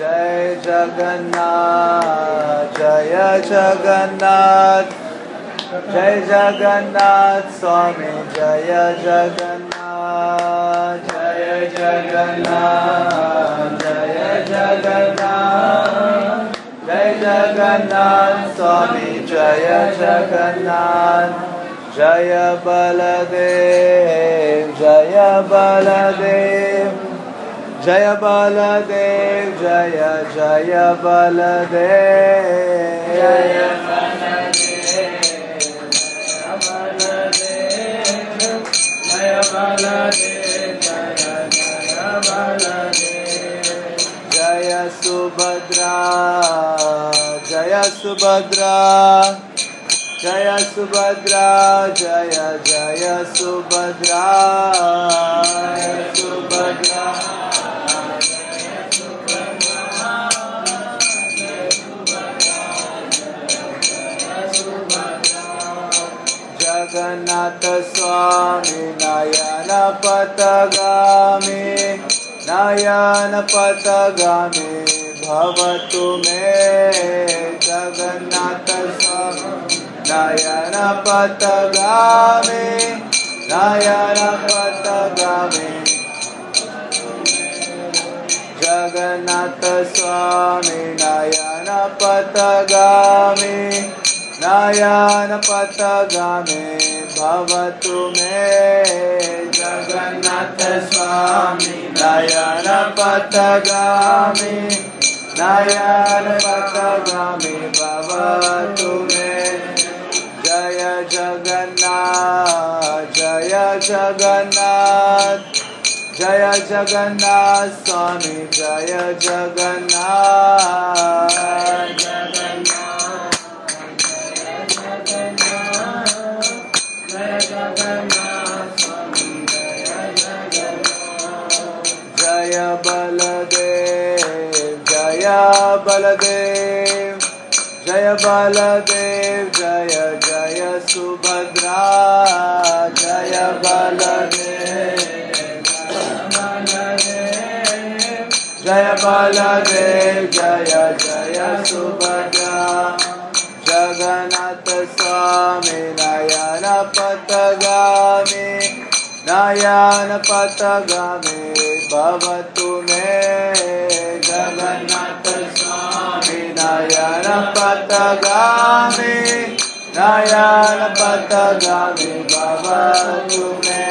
जय जगन्नाथ जय जगन्नाथ जय जगन्नाथ स्वामी, जय जगन्नाथ जय जगन्नाथ जय जगन्नाथ जय जगन्नाथ स्वामी, जय जगन्नाथ, जय बलदेव जय बलदेव। जय बलदेव जय जय बलदेव। जय जय सुभद्रा जय सुभद्रा। जय सुभद्रा जय जय सुभद्रा सुभद्रा जगन्नाथ स्वामी नयन पतगामी नयन पतगामी भवतु मे जगन्नाथ स्वामी नयन पतगामी नयन पतगामी जगन्नाथ स्वामी नयन पतगामी नयन पतगामी भवतु मे जगन्नाथ स्वामी नयन पतगामी नयन पतगामी भवतु मे जय जगन्नाथ जय जगन्नाथ जय जगन्नाथ स्वामी, जय जगन्नाथ। जय बलदेव जय बलदेव जय बलदेव, जय सुभद्रा जय बलदेव जय बलदेव जय जय सुभद्रा जगन्नाथ स्वामी नयन पतगामी नयन पतगामी भवतु मे जगन्नाथ स्वामी नयन पतगामी नयन पतगामी भवतु मे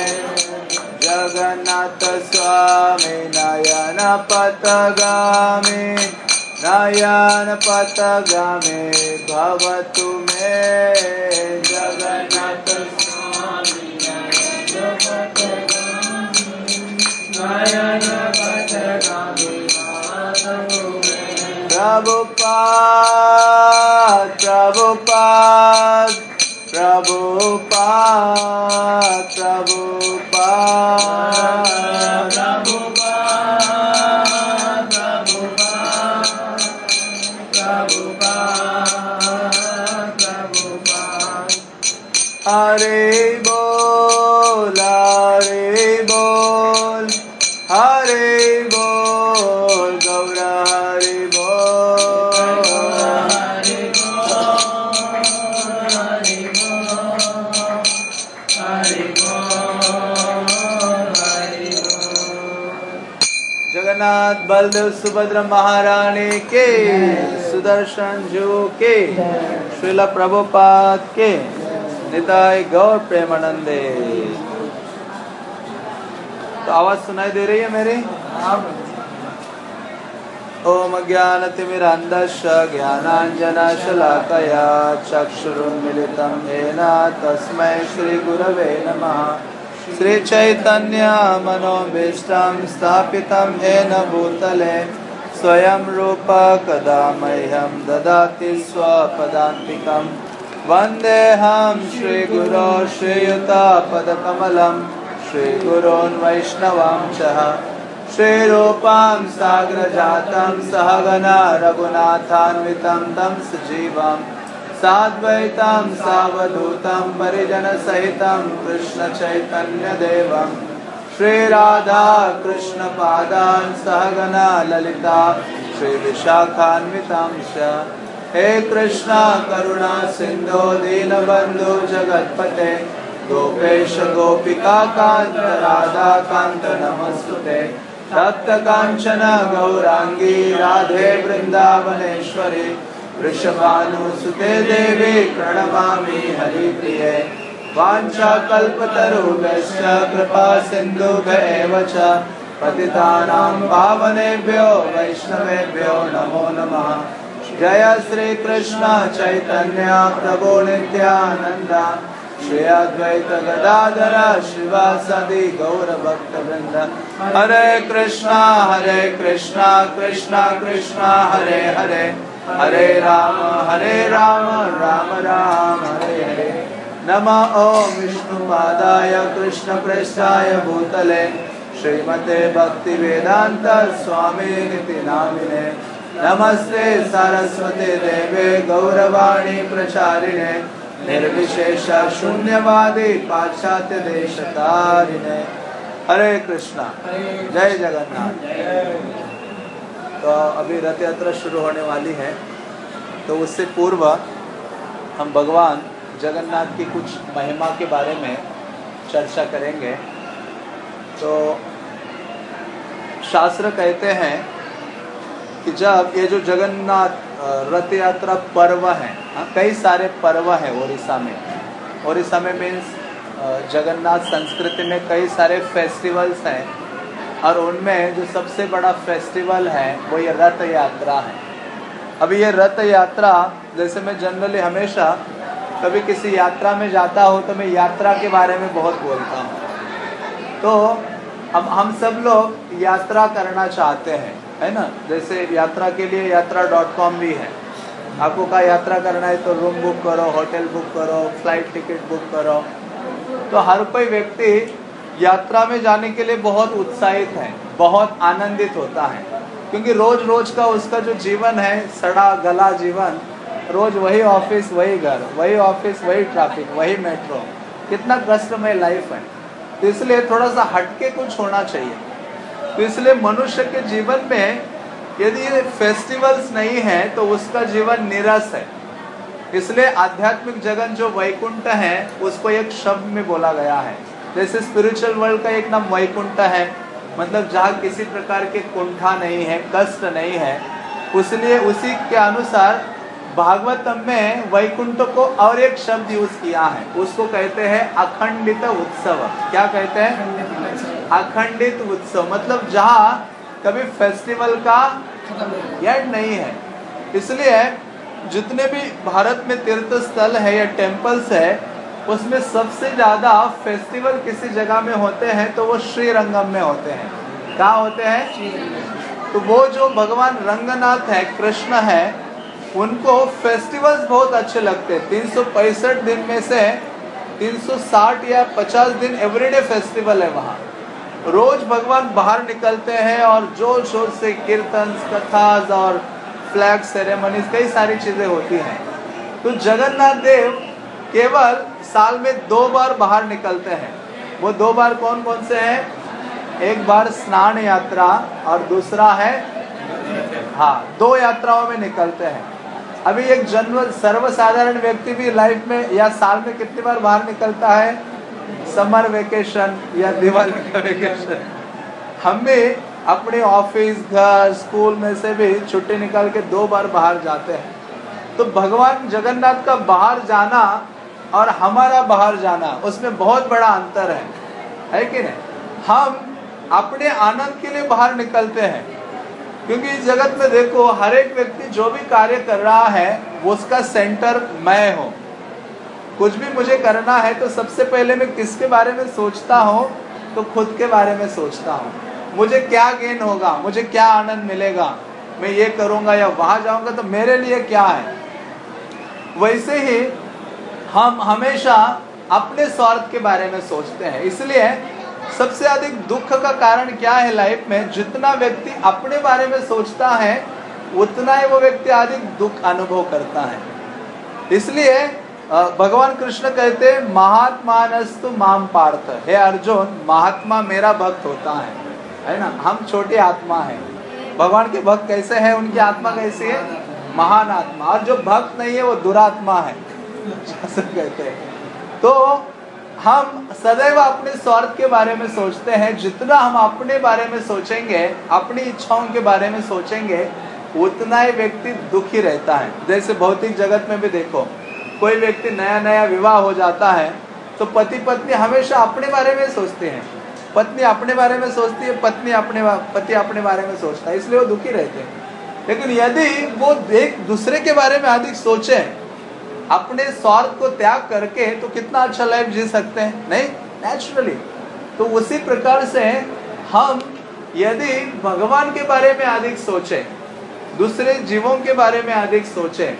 जगन्नाथ स्वामी नयन पतगामी नयन पतगामी भवतु मे जगन्नाथ स्वामी नयन Prabhupada, Prabhupada, Prabhupada, Prabhupada, Prabhupada, Prabhupada, Prabhupada, Prabhupada, Hare Bol, Hare Jagannath Baldev Subhadra महारानी के सुदर्शन जो के, श्रीला प्रभुपाद के निताय गौर प्रेमानंदे। तो आवाज़ सुनाई दे रही है मेरी? ओम ज्ञानतिमिरन्धस्य ज्ञानाञ्जनशलाकया चक्षुरुन्मिलितं येन तस्मै श्रीगुरवे नमः। श्रीचैतन्यमनोभीष्टं स्थापितं येन भूतले स्वयं रूप कदा मह्यं ददाति स्वपदान्तिकं वन्देऽहं श्रीगुरो श्रीयुतापदकमलं श्रीगुरोन् वैष्णवां च श्रीरूपां साग्रजातं सहगना रघुनाथान्वितं तं सजीवं साद्वैतं, सावधूतं, परिजनसहितं, कृष्णचैतन्यदेवं। श्रीराधा कृष्णपादान् सहगना ललिता श्रीविशाखान्वितांश हे कृष्णा, करुणा, सिन्धो, दीनबन्धु, जगत्पते, गोपेश, गोपिका, कान्त, राधा, कान्त, नमस्तुते। तप्त काञ्चन गौराङ्गी, राधे, वृन्दावनेश्वरी वृषभानुसुते देवी प्रणमामि हरिप्रिये वाञ्छाकल्पतरुभ्यश्च कृपा सिन्धुभ्य च पतितानां पावनेभ्यो वैष्णवेभ्यो नमो नमः। जय श्री कृष्ण चैतन्य प्रभु नित्यानंद श्री अद्वैत गदाधर शिवासदि गौर भक्त हरे कृष्णा हरे कृष्णा कृष्णा कृष्णा, हरे हरे। हरे राम हरे राम राम राम, हरे हरे। नम ओम विष्णुपादाय कृष्णप्रेष्ठाय भूतले। श्रीमते भक्ति वेदांत स्वामी नामिने नमस्ते सरस्वती देवे गौरवाणी प्रचारिणे। निर्विशेष शून्यवादी पाश्चात्य देश हरे कृष्णा। जय जगन्नाथ। तो अभी रथ यात्रा शुरू होने वाली है। तो उससे पूर्व हम भगवान जगन्नाथ की कुछ महिमा के बारे में चर्चा करेंगे। तो शास्त्र कहते हैं कि जब ये जो जगन्नाथ रथ यात्रा पर्व है हाँ, कई सारे पर्व है ओडिशा में। ओडिशा में मीन्स जगन्नाथ संस्कृति में कई सारे फेस्टिवल्स हैं। और उनमें जो सबसे बड़ा फेस्टिवल है, वो ये रथ यात्रा है। अभी ये रथ यात्रा, जैसे मैं जनरली हमेशा कभी किसी यात्रा में जाता हूँ तो मैं यात्रा के बारे में बहुत बोलता हूँ। तो हम हम सब लोग यात्रा करना चाहते हैं, है ना? जैसे यात्रा के लिए यात्रा डॉट कॉम भी है। आपको का यात्रा करना है तो रूम बुक करो होटल बुक करो फ़्लाइट टिकट बुक करो। तो हर कोई व्यक्ति यात्रा में जाने के लिए बहुत उत्साहित है, बहुत आनंदित होता है। क्योंकि रोज रोज का उसका जो जीवन है, सड़ा, गला जीवन, रोज वही ऑफ़िस, वही घर, वही ऑफ़िस, वही ट्रैफ़िक, वही मेट्रो, कितना कष्टमय लाइफ है। तो इसलिए थोड़ा सा हटके कुछ होना चाहिए। तो इसलिए मनुष्य के जीवन में यदि फेस्टिवल्स नहीं है तो उसका जीवन निरस है। इसलिए आध्यात्मिक जगत जो वैकुंठ है, उसको एक शब्द में बोला गया है। जैसे स्पिरिचुअल वर्ल्ड का एक नाम वैकुंठ है मतलब जहाँ किसी प्रकार के कुंठा नहीं है, कष्ट नहीं है, उसलिए उसी के अनुसार भागवतम में वैकुंठ को और एक शब्द यूज़ किया है, उसको कहते हैं अखंडित उत्सव। क्या कहते हैं? अखंडित उत्सव मतलब जहाँ कभी फेस्टिवल का एंड नहीं है। इसलिए जितने भी भारत में तीर्थ स्थल है या टेम्पल्स है उसमें सबसे ज़्यादा फेस्टिवल किसी जगह में होते हैं तो वो श्री रंगम में होते हैं। कहा होते हैं? तो वो जो भगवान रंगनाथ है, कृष्ण है, उनको फेस्टिवल्स बहुत अच्छे लगते हैं। तीन दिन में से 360 या 50 दिन एवरीडे फेस्टिवल है वहाँ। रोज भगवान बाहर निकलते हैं और ज़ोर शोर से कीर्तन, कथाज और फ्लैग सेरेमनीज कई सारी चीज़ें होती हैं। तो जगन्नाथ देव केवल साल में दो बार बाहर निकलते हैं। वो दो बार कौन कौन से हैं? एक बार स्नान यात्रा और दूसरा है हाँ दो यात्राओं में निकलते हैं। अभी एक जन्म सर्वसाधारण व्यक्ति भी लाइफ में या साल में कितनी बार बाहर निकलता है? समर वेकेशन या दिवाली का वेकेशन हम भी अपने ऑफ़िस घर स्कूल में से भी छुट्टी निकाल के दो बार बाहर जाते हैं। तो भगवान जगन्नाथ का बाहर जाना और हमारा बाहर जाना, उसमें बहुत बड़ा अंतर है। है कि नहीं? हम अपने आनंद के लिए बाहर निकलते हैं। क्योंकि इस जगत में देखो, हर एक व्यक्ति जो भी कार्य कर रहा है, वो उसका सेंटर मैं हूँ। कुछ भी मुझे करना है तो सबसे पहले मैं किसके बारे में सोचता हूँ? तो खुद के बारे में सोचता हूँ। मुझे क्या गेन होगा? मुझे क्या आनंद मिलेगा? मैं ये करूँगा या वहाँ जाऊँगा तो मेरे लिए क्या है? वैसे ही हम हमेशा अपने स्वार्थ के बारे में सोचते हैं। इसलिए सबसे अधिक दुख का कारण क्या है लाइफ में? जितना व्यक्ति अपने बारे में सोचता है, उतना ही वो व्यक्ति अधिक दुख अनुभव करता है। इसलिए भगवान कृष्ण कहते हैं, महात्मानस्तु माम पार्थ। हे अर्जुन, महात्मा मेरा भक्त होता है। है ना? हम छोटे आत्मा है। भगवान के भक्त कैसे हैं? उनकी आत्मा कैसी है? महान आत्मा। और जो भक्त नहीं है, वो दुरात्मा है। कहते हैं तो हम सदैव अपने स्वार्थ के बारे में सोचते हैं। जितना हम अपने बारे में सोचेंगे, अपनी इच्छाओं के बारे में सोचेंगे उतना ही व्यक्ति दुखी रहता है। जैसे भौतिक जगत में भी देखो, कोई व्यक्ति नया नया विवाह हो जाता है तो पति पत्नी हमेशा अपने बारे में सोचते हैं। पत्नी अपने बारे में सोचती है, पत्नी अपने पति अपने बारे में सोचता है, इसलिए वो दुखी रहते हैं। लेकिन यदि वो एक दूसरे के बारे में अधिक सोचे अपने स्वार्थ को त्याग करके तो कितना अच्छा लाइफ जी सकते हैं नहीं? नेचुरली तो उसी प्रकार से हम यदि भगवान के बारे में अधिक सोचे दूसरे जीवों के बारे में अधिक सोचें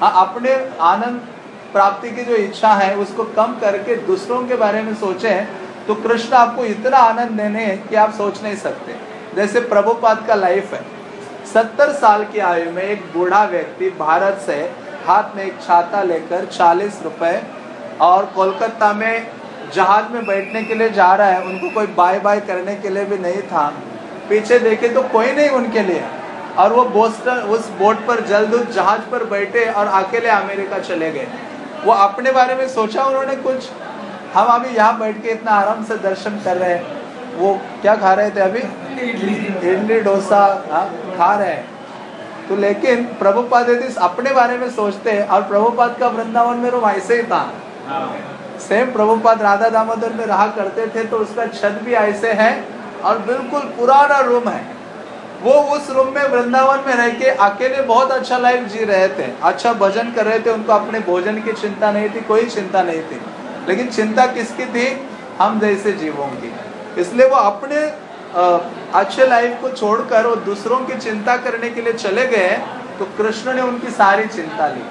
हाँ, अपने आनंद प्राप्ति की जो इच्छा है उसको कम करके दूसरों के बारे में सोचे तो कृष्ण आपको इतना आनंद देने कि आप सोच नहीं सकते। जैसे प्रभुपाद का लाइफ है। सत्तर साल की आयु में एक बूढ़ा व्यक्ति भारत से हाथ में एक छाता लेकर चालीस रुपए और कोलकाता में जहाज़ में बैठने के लिए जा रहा है उनको कोई बाय बाय करने के लिए भी नहीं था। पीछे देखे तो कोई नहीं उनके लिए। और वो बोस्टन उस बोट पर जल्द उस जहाज़ पर बैठे और अकेले अमेरिका चले गए। वो अपने बारे में सोचा उन्होंने कुछ? हम अभी यहाँ बैठ के इतना आराम से दर्शन कर रहे हैं। वो क्या खा रहे थे अभी? इडली। डोसा हाँ, खा रहे हैं। तो लेकिन प्रभुपाद यदि अपने बारे में सोचते हैं, और प्रभुपाद का वृंदावन में रूम ऐसे ही था। सेम प्रभुपाद राधा दामोदर में रहा करते थे तो उसका छत भी ऐसे है, और बिल्कुल पुराना रूम है। वो उस रूम में वृंदावन में रह के अकेले बहुत अच्छा लाइफ जी रहे थे। अच्छा भजन कर रहे थे, उनको अपने भोजन की चिंता नहीं थी, कोई चिंता नहीं थी। लेकिन चिंता किसकी थी? हम जैसे जीवों की। इसलिए वो अपने अच्छे लाइफ को छोड़कर वो दूसरों की चिंता करने के लिए चले गए तो कृष्ण ने उनकी सारी चिंता ली।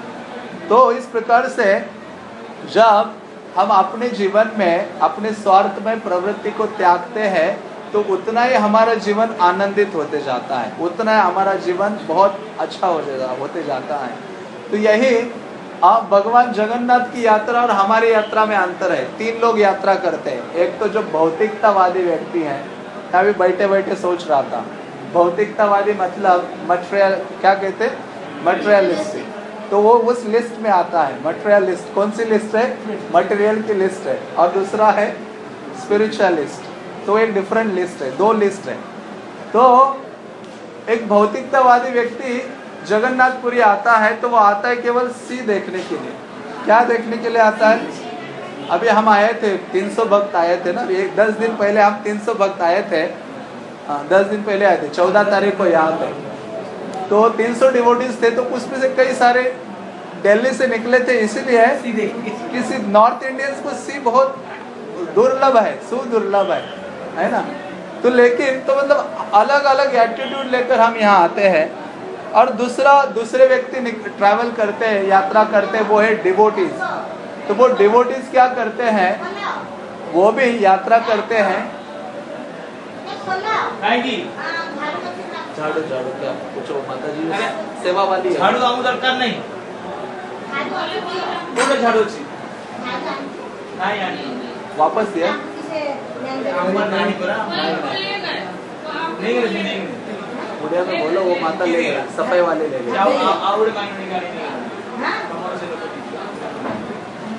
तो इस प्रकार से जब हम अपने जीवन में, अपने स्वार्थ में प्रवृत्ति को त्यागते हैं तो उतना ही हमारा जीवन आनंदित होते जाता है। उतना हमारा जीवन बहुत अच्छा हो जाता, होते जाता है। तो यही आप भगवान जगन्नाथ की यात्रा और हमारी यात्रा में अंतर है। तीन लोग यात्रा करते हैं। एक तो जो भौतिकतावादी व्यक्ति हैं अभी बैठे बैठे सोच रहा था। भौतिकतावादी मतलब मटेरियल क्या कहते मटेरियलिस्टिक तो वो उस लिस्ट में आता है मटेरियलिस्ट कौन सी लिस्ट है? मटेरियल की लिस्ट है। और दूसरा है स्पिरिचुअलिस्ट तो एक डिफरेंट लिस्ट है, दो लिस्ट है। तो एक भौतिकतावादी व्यक्ति जगन्नाथपुरी आता है तो वो आता है केवल सी देखने के लिए। क्या देखने के लिए आता है? अभी हम आए थे 300 भक्त आए थे ना एक दस दिन पहले हम 300 भक्त आए थे। हाँ दस दिन पहले आए थे चौदह तारीख को यहाँ पे। तो 300 डिवोटीज थे तो कुछ में से कई सारे दिल्ली से निकले थे इसीलिए किसी नॉर्थ इंडियंस को सी बहुत दुर्लभ है सुदुर्लभ है है ना? तो लेकिन तो मतलब अलग अलग एटीट्यूड लेकर हम यहाँ आते हैं। और दूसरा दूसरे व्यक्ति ट्रैवल करते हैं यात्रा करते हैं वो है डिवोटीज तो वो डिवोटीज क्या करते हैं? वो भी यात्रा करते हैं। झाड़ू झाड़ू क्या? कुछ माता जी सेवा वाली झाड़ू आमू दरकार नहीं। झाड़ू वापस दिया? बोलो वो माता ले सफ़ाई वाले ले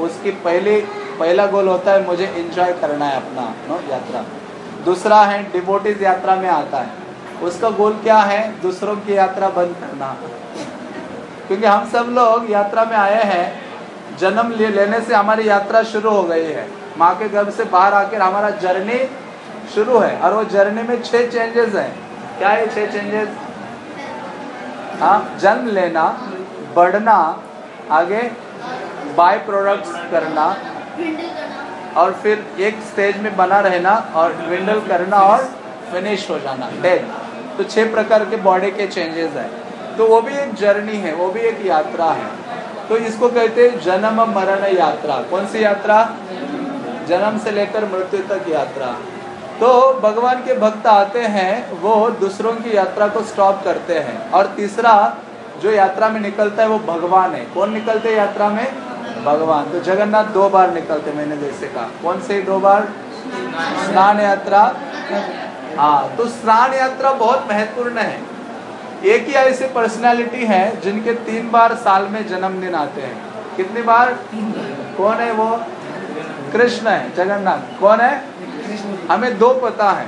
उसकी पहली, पहला गोल होता है, मुझे इंजॉय करना है अपना, नो, यात्रा। दूसरा है डिवोटिस यात्रा में आता है। उसका गोल क्या है? दूसरों की यात्रा बंद करना। क्योंकि हम सब लोग यात्रा में आए हैं, जन्म ले, लेने से हमारी यात्रा शुरू हो गई है। माँ के गर्भ से बाहर आकर हमारा जर्नी शुरू है, और वो जर्नी में छह चेंजेस हैं। क्या है छह चेंजेस हाँ जन्म लेना, बढ़ना, आगे बाय प्रोडक्ट्स करना और फिर एक स्टेज में बना रहना और विंडल करना और फिनिश हो जाना डेथ तो छह प्रकार के बॉडी के चेंजेस है। तो वो भी एक जर्नी है, वो भी एक यात्रा है। तो इसको कहते हैं जन्म, मरण, यात्रा। कौन सी यात्रा? जन्म से लेकर मृत्यु तक यात्रा। तो भगवान के भक्त आते हैं, वो दूसरों की यात्रा को स्टॉप करते हैं। और तीसरा जो यात्रा में निकलता है, वो भगवान है। कौन निकलते हैं यात्रा में? भगवान तो जगन्नाथ दो बार निकलते, मैंने जैसे कहा। कौन से दो बार? स्नान यात्रा। हाँ तो स्नान यात्रा बहुत महत्वपूर्ण है। एक ही ऐसे पर्सनालिटी है जिनके तीन बार साल में जन्मदिन आते हैं। कितनी बार? कौन है वो? कृष्ण है, जगन्नाथ। कौन है? हमें दो पता है।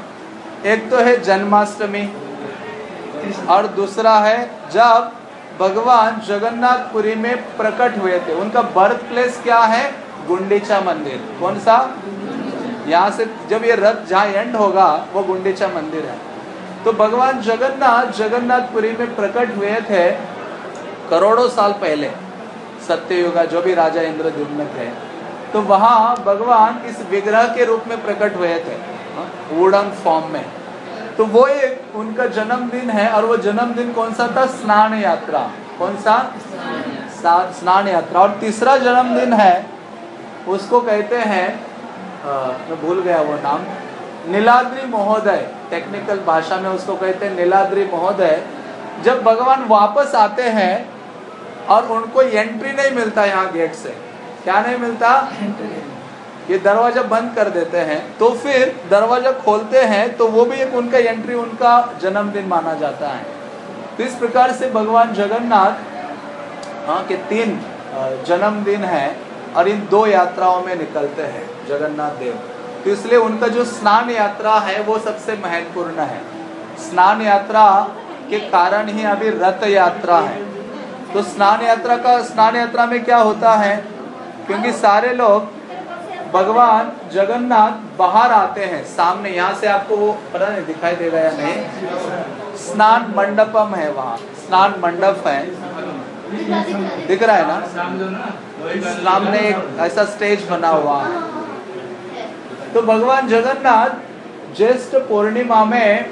एक तो है जन्माष्टमी और दूसरा है जब भगवान जगन्नाथपुरी में प्रकट हुए थे। उनका बर्थ प्लेस क्या है? गुंडीचा मंदिर। कौन सा? यहाँ से जब ये रथ जहाँ एंड होगा, वो गुंडीचा मंदिर है। तो भगवान जगन्नाथ जगन्नाथपुरी में प्रकट हुए थे करोड़ों साल पहले, सत्ययुगा जो भी राजा इंद्रद्युम्न थे। तो वहाँ भगवान इस विग्रह के रूप में प्रकट हुए थे वुडन फॉर्म में। तो वो एक उनका जन्मदिन है और वो जन्मदिन कौन सा था? स्नान यात्रा। कौन सा? स्नान यात्रा। और तीसरा जन्मदिन है, उसको कहते हैं मैं भूल गया वो नाम, नीलाद्री महोदय। टेक्निकल भाषा में उसको कहते हैं नीलाद्री महोदय। जब भगवान वापस आते हैं और उनको एंट्री नहीं मिलता यहाँ गेट से। क्या नहीं मिलता। ये दरवाज़ा बंद कर देते हैं तो फिर दरवाज़ा खोलते हैं तो वो भी एक उनका एंट्री उनका जन्मदिन माना जाता है। तो इस प्रकार से भगवान जगन्नाथ हाँ के तीन जन्मदिन है, और इन दो यात्राओं में निकलते हैं, जगन्नाथ देव। तो इसलिए उनका जो स्नान यात्रा है, वो सबसे महत्वपूर्ण है। स्नान यात्रा के कारण ही अभी रथ यात्रा है। तो स्नान यात्रा का, स्नान यात्रा में क्या होता है, क्योंकि सारे लोग भगवान जगन्नाथ बाहर आते हैं। सामने यहाँ से आपको वो पता नहीं दिखाई देगा या नहीं। स्नान मंडपम है वहाँ। स्नान मंडप है। दिख रहा है ना? सामने एक ऐसा स्टेज बना हुआ है। तो भगवान जगन्नाथ ज्येष्ठ पूर्णिमा में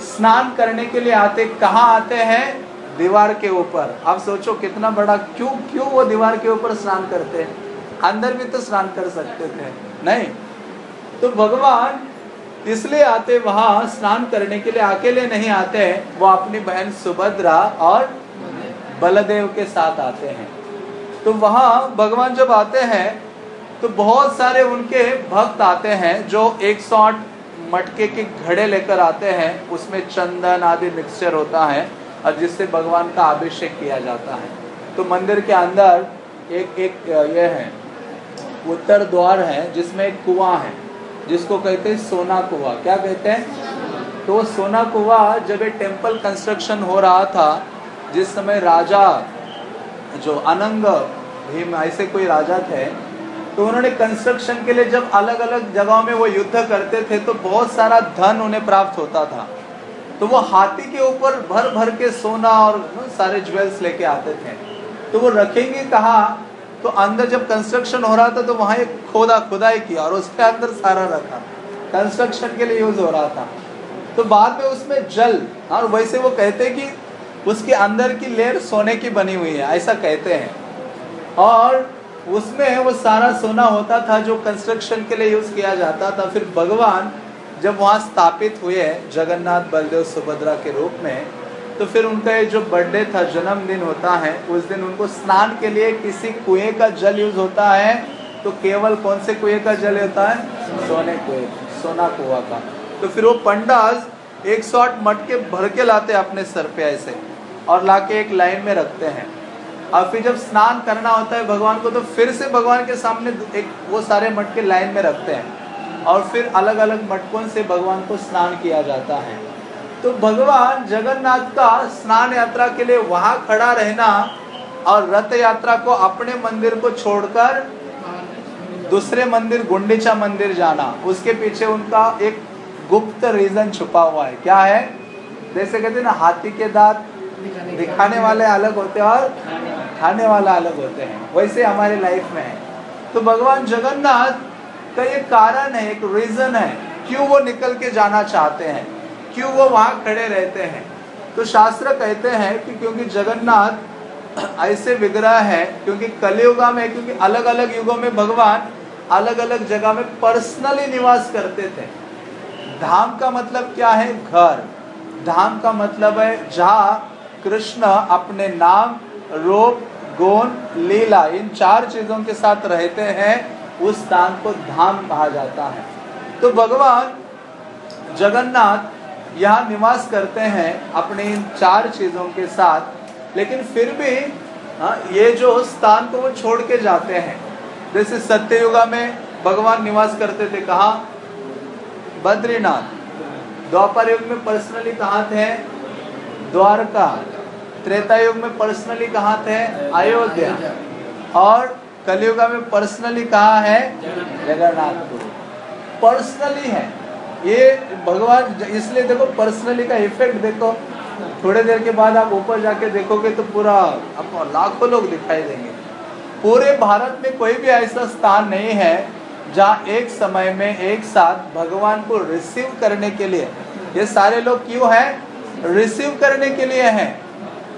स्नान करने के लिए आते, कहाँ आते हैं? दीवार के ऊपर। आप सोचो कितना बड़ा, क्यों क्यों वो दीवार के ऊपर स्नान करते हैं? अंदर भी तो स्नान कर सकते थे। नहीं। तो भगवान इसलिए आते, वहाँ स्नान करने के लिए अकेले नहीं आते वो अपनी बहन सुभद्रा और बलदेव के साथ आते हैं। तो वहाँ भगवान जब आते हैं तो बहुत सारे उनके भक्त आते हैं जो एक सौट मटके के घड़े लेकर आते हैं। उसमें चंदन आदि मिक्सचर होता है और जिससे भगवान का अभिषेक किया जाता है। तो मंदिर के अंदर एक एक ये है। उत्तर द्वार है, जिसमें एक कुआँ है, जिसको कहते हैं सोना कुआ। क्या कहते हैं? तो सोना कुआ जब एक टेंपल कंस्ट्रक्शन हो रहा था, जिस समय राजा, जो अनंग भीम, ऐसे कोई राजा थे तो उन्होंने कंस्ट्रक्शन के लिए जब अलग अलग जगहों में वो युद्ध करते थे तो बहुत सारा धन उन्हें प्राप्त होता था। तो वो हाथी के ऊपर भर भर के सोना और सारे ज्वेल्स लेके आते थे। तो वो रखेंगे कहा? तो अंदर जब कंस्ट्रक्शन हो रहा था तो वहाँ एक खोदा, खुदाई किया और उसके अंदर सारा रखा। कंस्ट्रक्शन के लिए यूज़ हो रहा था। तो बाद में उसमें जल और वैसे वो कहते कि उसके अंदर की लेयर सोने की बनी हुई है, ऐसा कहते हैं। और उसमें वो सारा सोना होता था जो कंस्ट्रक्शन के लिए यूज़ किया जाता था। फिर भगवान जब वहाँ स्थापित हुए जगन्नाथ, बलदेव, सुभद्रा के रूप में तो फिर उनका ये जो बर्थडे था, जन्मदिन होता है, उस दिन उनको स्नान के लिए किसी कुएँ का जल यूज़ होता है। तो केवल कौन से कुएँ का जल होता है? सोने कुएँ, सोना कुआ का। तो फिर वो पंडाज एक सौ आठ मटके भर के लाते अपने सर पे ऐसे, और लाके एक लाइन में रखते हैं। और फिर जब स्नान करना होता है भगवान को तो फिर से भगवान के सामने एक वो सारे मटके लाइन में रखते हैं। और फिर अलग अलग मटकों से भगवान को स्नान किया जाता है? तो भगवान जगन्नाथ का स्नान यात्रा के लिए वहाँ खड़ा रहना और रथ यात्रा को अपने मंदिर को छोड़कर दूसरे मंदिर, गुंडीचा मंदिर जाना। उसके पीछे उनका एक गुप्त रीजन छुपा हुआ है। क्या है? जैसे कहते ना, हाथी के दांत दिखाने वाले अलग होते हैं और खाने वाला अलग होते हैं। वैसे हमारे लाइफ में है। तो भगवान जगन्नाथ का ये कारण है, एक रीजन है। क्यों वो निकल के जाना चाहते हैं? क्यों वो वहाँ खड़े रहते हैं? तो शास्त्र कहते हैं कि क्योंकि जगन्नाथ ऐसे विग्रह है, क्योंकि कलयुगा में, क्योंकि अलग अलग युगों में भगवान अलग अलग जगह में पर्सनली निवास करते थे। धाम का मतलब क्या है? घर। धाम का मतलब है जहाँ कृष्ण अपने नाम, रूप, गुण, लीला, इन चार चीज़ों के साथ रहते हैं, उस स्थान को धाम कहा जाता है। तो भगवान जगन्नाथ यहाँ निवास करते हैं अपने इन चार चीज़ों के साथ लेकिन फिर भी हाँ, ये जो स्थान को वो छोड़ के जाते हैं। जैसे सत्ययुगा में भगवान निवास करते थे कहा? बद्रीनाथ। द्वापर युग में पर्सनली कहा थे? द्वारका। त्रेता युग में पर्सनली कहा थे? अयोध्या। और कलयुग में पर्सनली कहा है? जगन्नाथपुर। पर्सनली है। ये भगवान इसलिए देखो पर्सनली का इफ़ेक्ट देखो। थोड़े देर के बाद आप ऊपर जाके देखोगे तो पूरा आपको लाखों लोग दिखाई देंगे। पूरे भारत में कोई भी ऐसा स्थान नहीं है जहाँ एक समय में एक साथ भगवान को रिसीव करने के लिए, ये सारे लोग क्यों हैं? रिसीव करने के लिए हैं।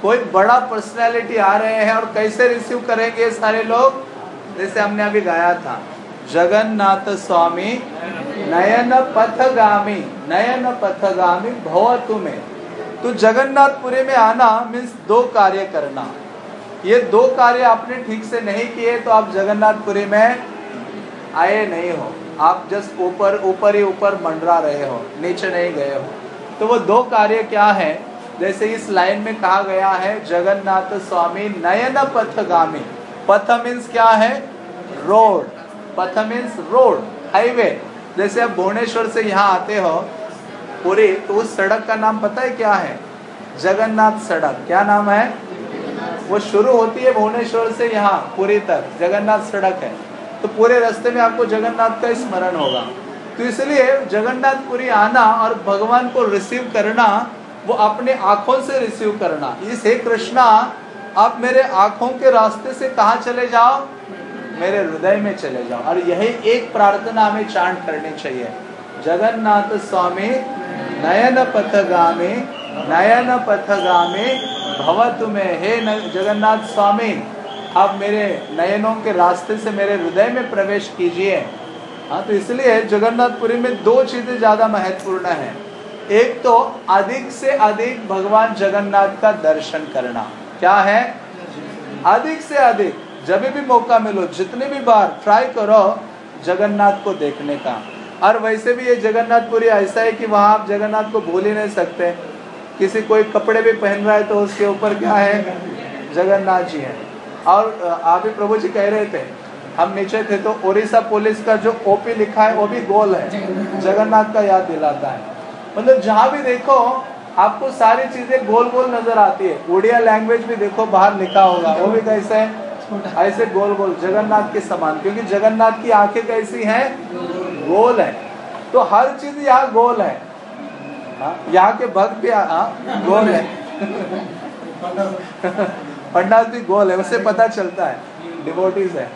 कोई बड़ा पर्सनैलिटी आ रहे हैं और कैसे रिसीव करेंगे सारे लोग? जैसे हमने अभी गाया था। जगन्नाथ स्वामी नयन पथगामी नयन पथगामी भव तुम्हें तो जगन्नाथपुरी में आना मीन्स दो कार्य करना। ये दो कार्य आपने ठीक से नहीं किए तो आप जगन्नाथपुरी में आए नहीं हो। आप जस्ट ऊपर ऊपर ही ऊपर मंडरा रहे हो, नीचे नहीं गए हो। तो वो दो कार्य क्या है? जैसे इस लाइन में कहा गया है जगन्नाथ स्वामी नयन पथगामी पथ मीन्स क्या है? रोड। पथ मीन्स रोड, हाईवे। जैसे आप भुवनेश्वर से यहाँ आते हो, पूरी तो उस सड़क का नाम पता है क्या है? जगन्नाथ सड़क। क्या नाम है? वो शुरू होती है भुवनेश्वर से यहाँ, पूरी तक। जगन्नाथ सड़क है। तो पूरे रास्ते में आपको जगन्नाथ का स्मरण होगा। तो इसलिए जगन्नाथपुरी आना और भगवान को रिसीव करना, वो अपने आँखों से रिसीव करना। इस हे कृष्णा, आप मेरे आँखों के रास्ते से कहा चले जाओ? मेरे हृदय में चले जाओ। और यही एक प्रार्थना हमें चांट करनी चाहिए। जगन्नाथ स्वामी, नयन पथगामी नयन पथगामी भव तुम्हें हे जगन्नाथ स्वामी, आप मेरे नयनों के रास्ते से मेरे हृदय में प्रवेश कीजिए। हाँ तो इसलिए जगन्नाथपुरी में दो चीज़ें ज़्यादा महत्वपूर्ण है। एक तो अधिक से अधिक भगवान जगन्नाथ का दर्शन करना। क्या है? अधिक से अधिक। जब भी मौका मिलो, जितने भी बार ट्राई करो, जगन्नाथ को देखने का। और वैसे भी ये जगन्नाथपुरी ऐसा है कि वहाँ आप जगन्नाथ को भूल ही नहीं सकते। किसी कोई कपड़े भी पहन रहा है तो उसके ऊपर क्या है? जगन्नाथ जी है। और आप ही प्रभु जी कह रहे थे, हम नीचे थे तो ओडिशा पुलिस का जो ओपी लिखा है, वो भी गोल है। जगन्नाथ का याद दिलाता है। मतलब जहाँ भी देखो, आपको सारी चीज़ें गोल गोल नज़र आती है। उड़िया लैंग्वेज भी देखो, बाहर लिखा होगा, वो भी कैसे है? ऐसे गोल गोल जगन्नाथ के समान क्योंकि जगन्नाथ की आँखें कैसी हैं? गोल है। तो हर चीज़ यहाँ गोल है। हाँ, यहाँ के भक्त भी हाँ, गोल है। पंडाल भी गोल है उसे पता चलता है। डिवोटीज है।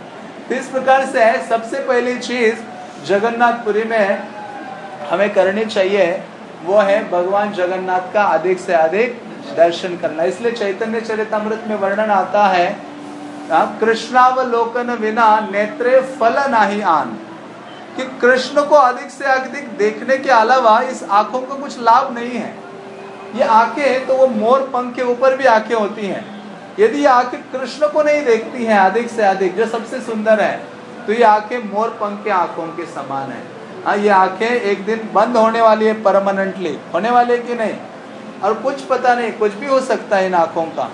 तो इस प्रकार से है सबसे पहली चीज़ जगन्नाथपुरी में हमें करनी चाहिए वो है भगवान जगन्नाथ का अधिक से अधिक दर्शन करना। इसलिए चैतन्य चरितमृत में वर्णन आता है कृष्णावलोकन विना नेत्रे फल नाही आन। कि कृष्ण को अधिक से अधिक देखने के अलावा इस आँखों को कुछ लाभ नहीं है। ये आँखें तो वो मोर पंख के ऊपर भी आँखें होती हैं। यदि आँखें कृष्ण को नहीं देखती हैं अधिक से अधिक, जो सबसे सुंदर है तो ये आँखें मोर पंख के आँखों के समान है। हाँ ये आँखें एक दिन बंद होने वाली है परमानेंटली। होने वाले कि नहीं? और कुछ पता नहीं, कुछ भी हो सकता है इन आँखों का।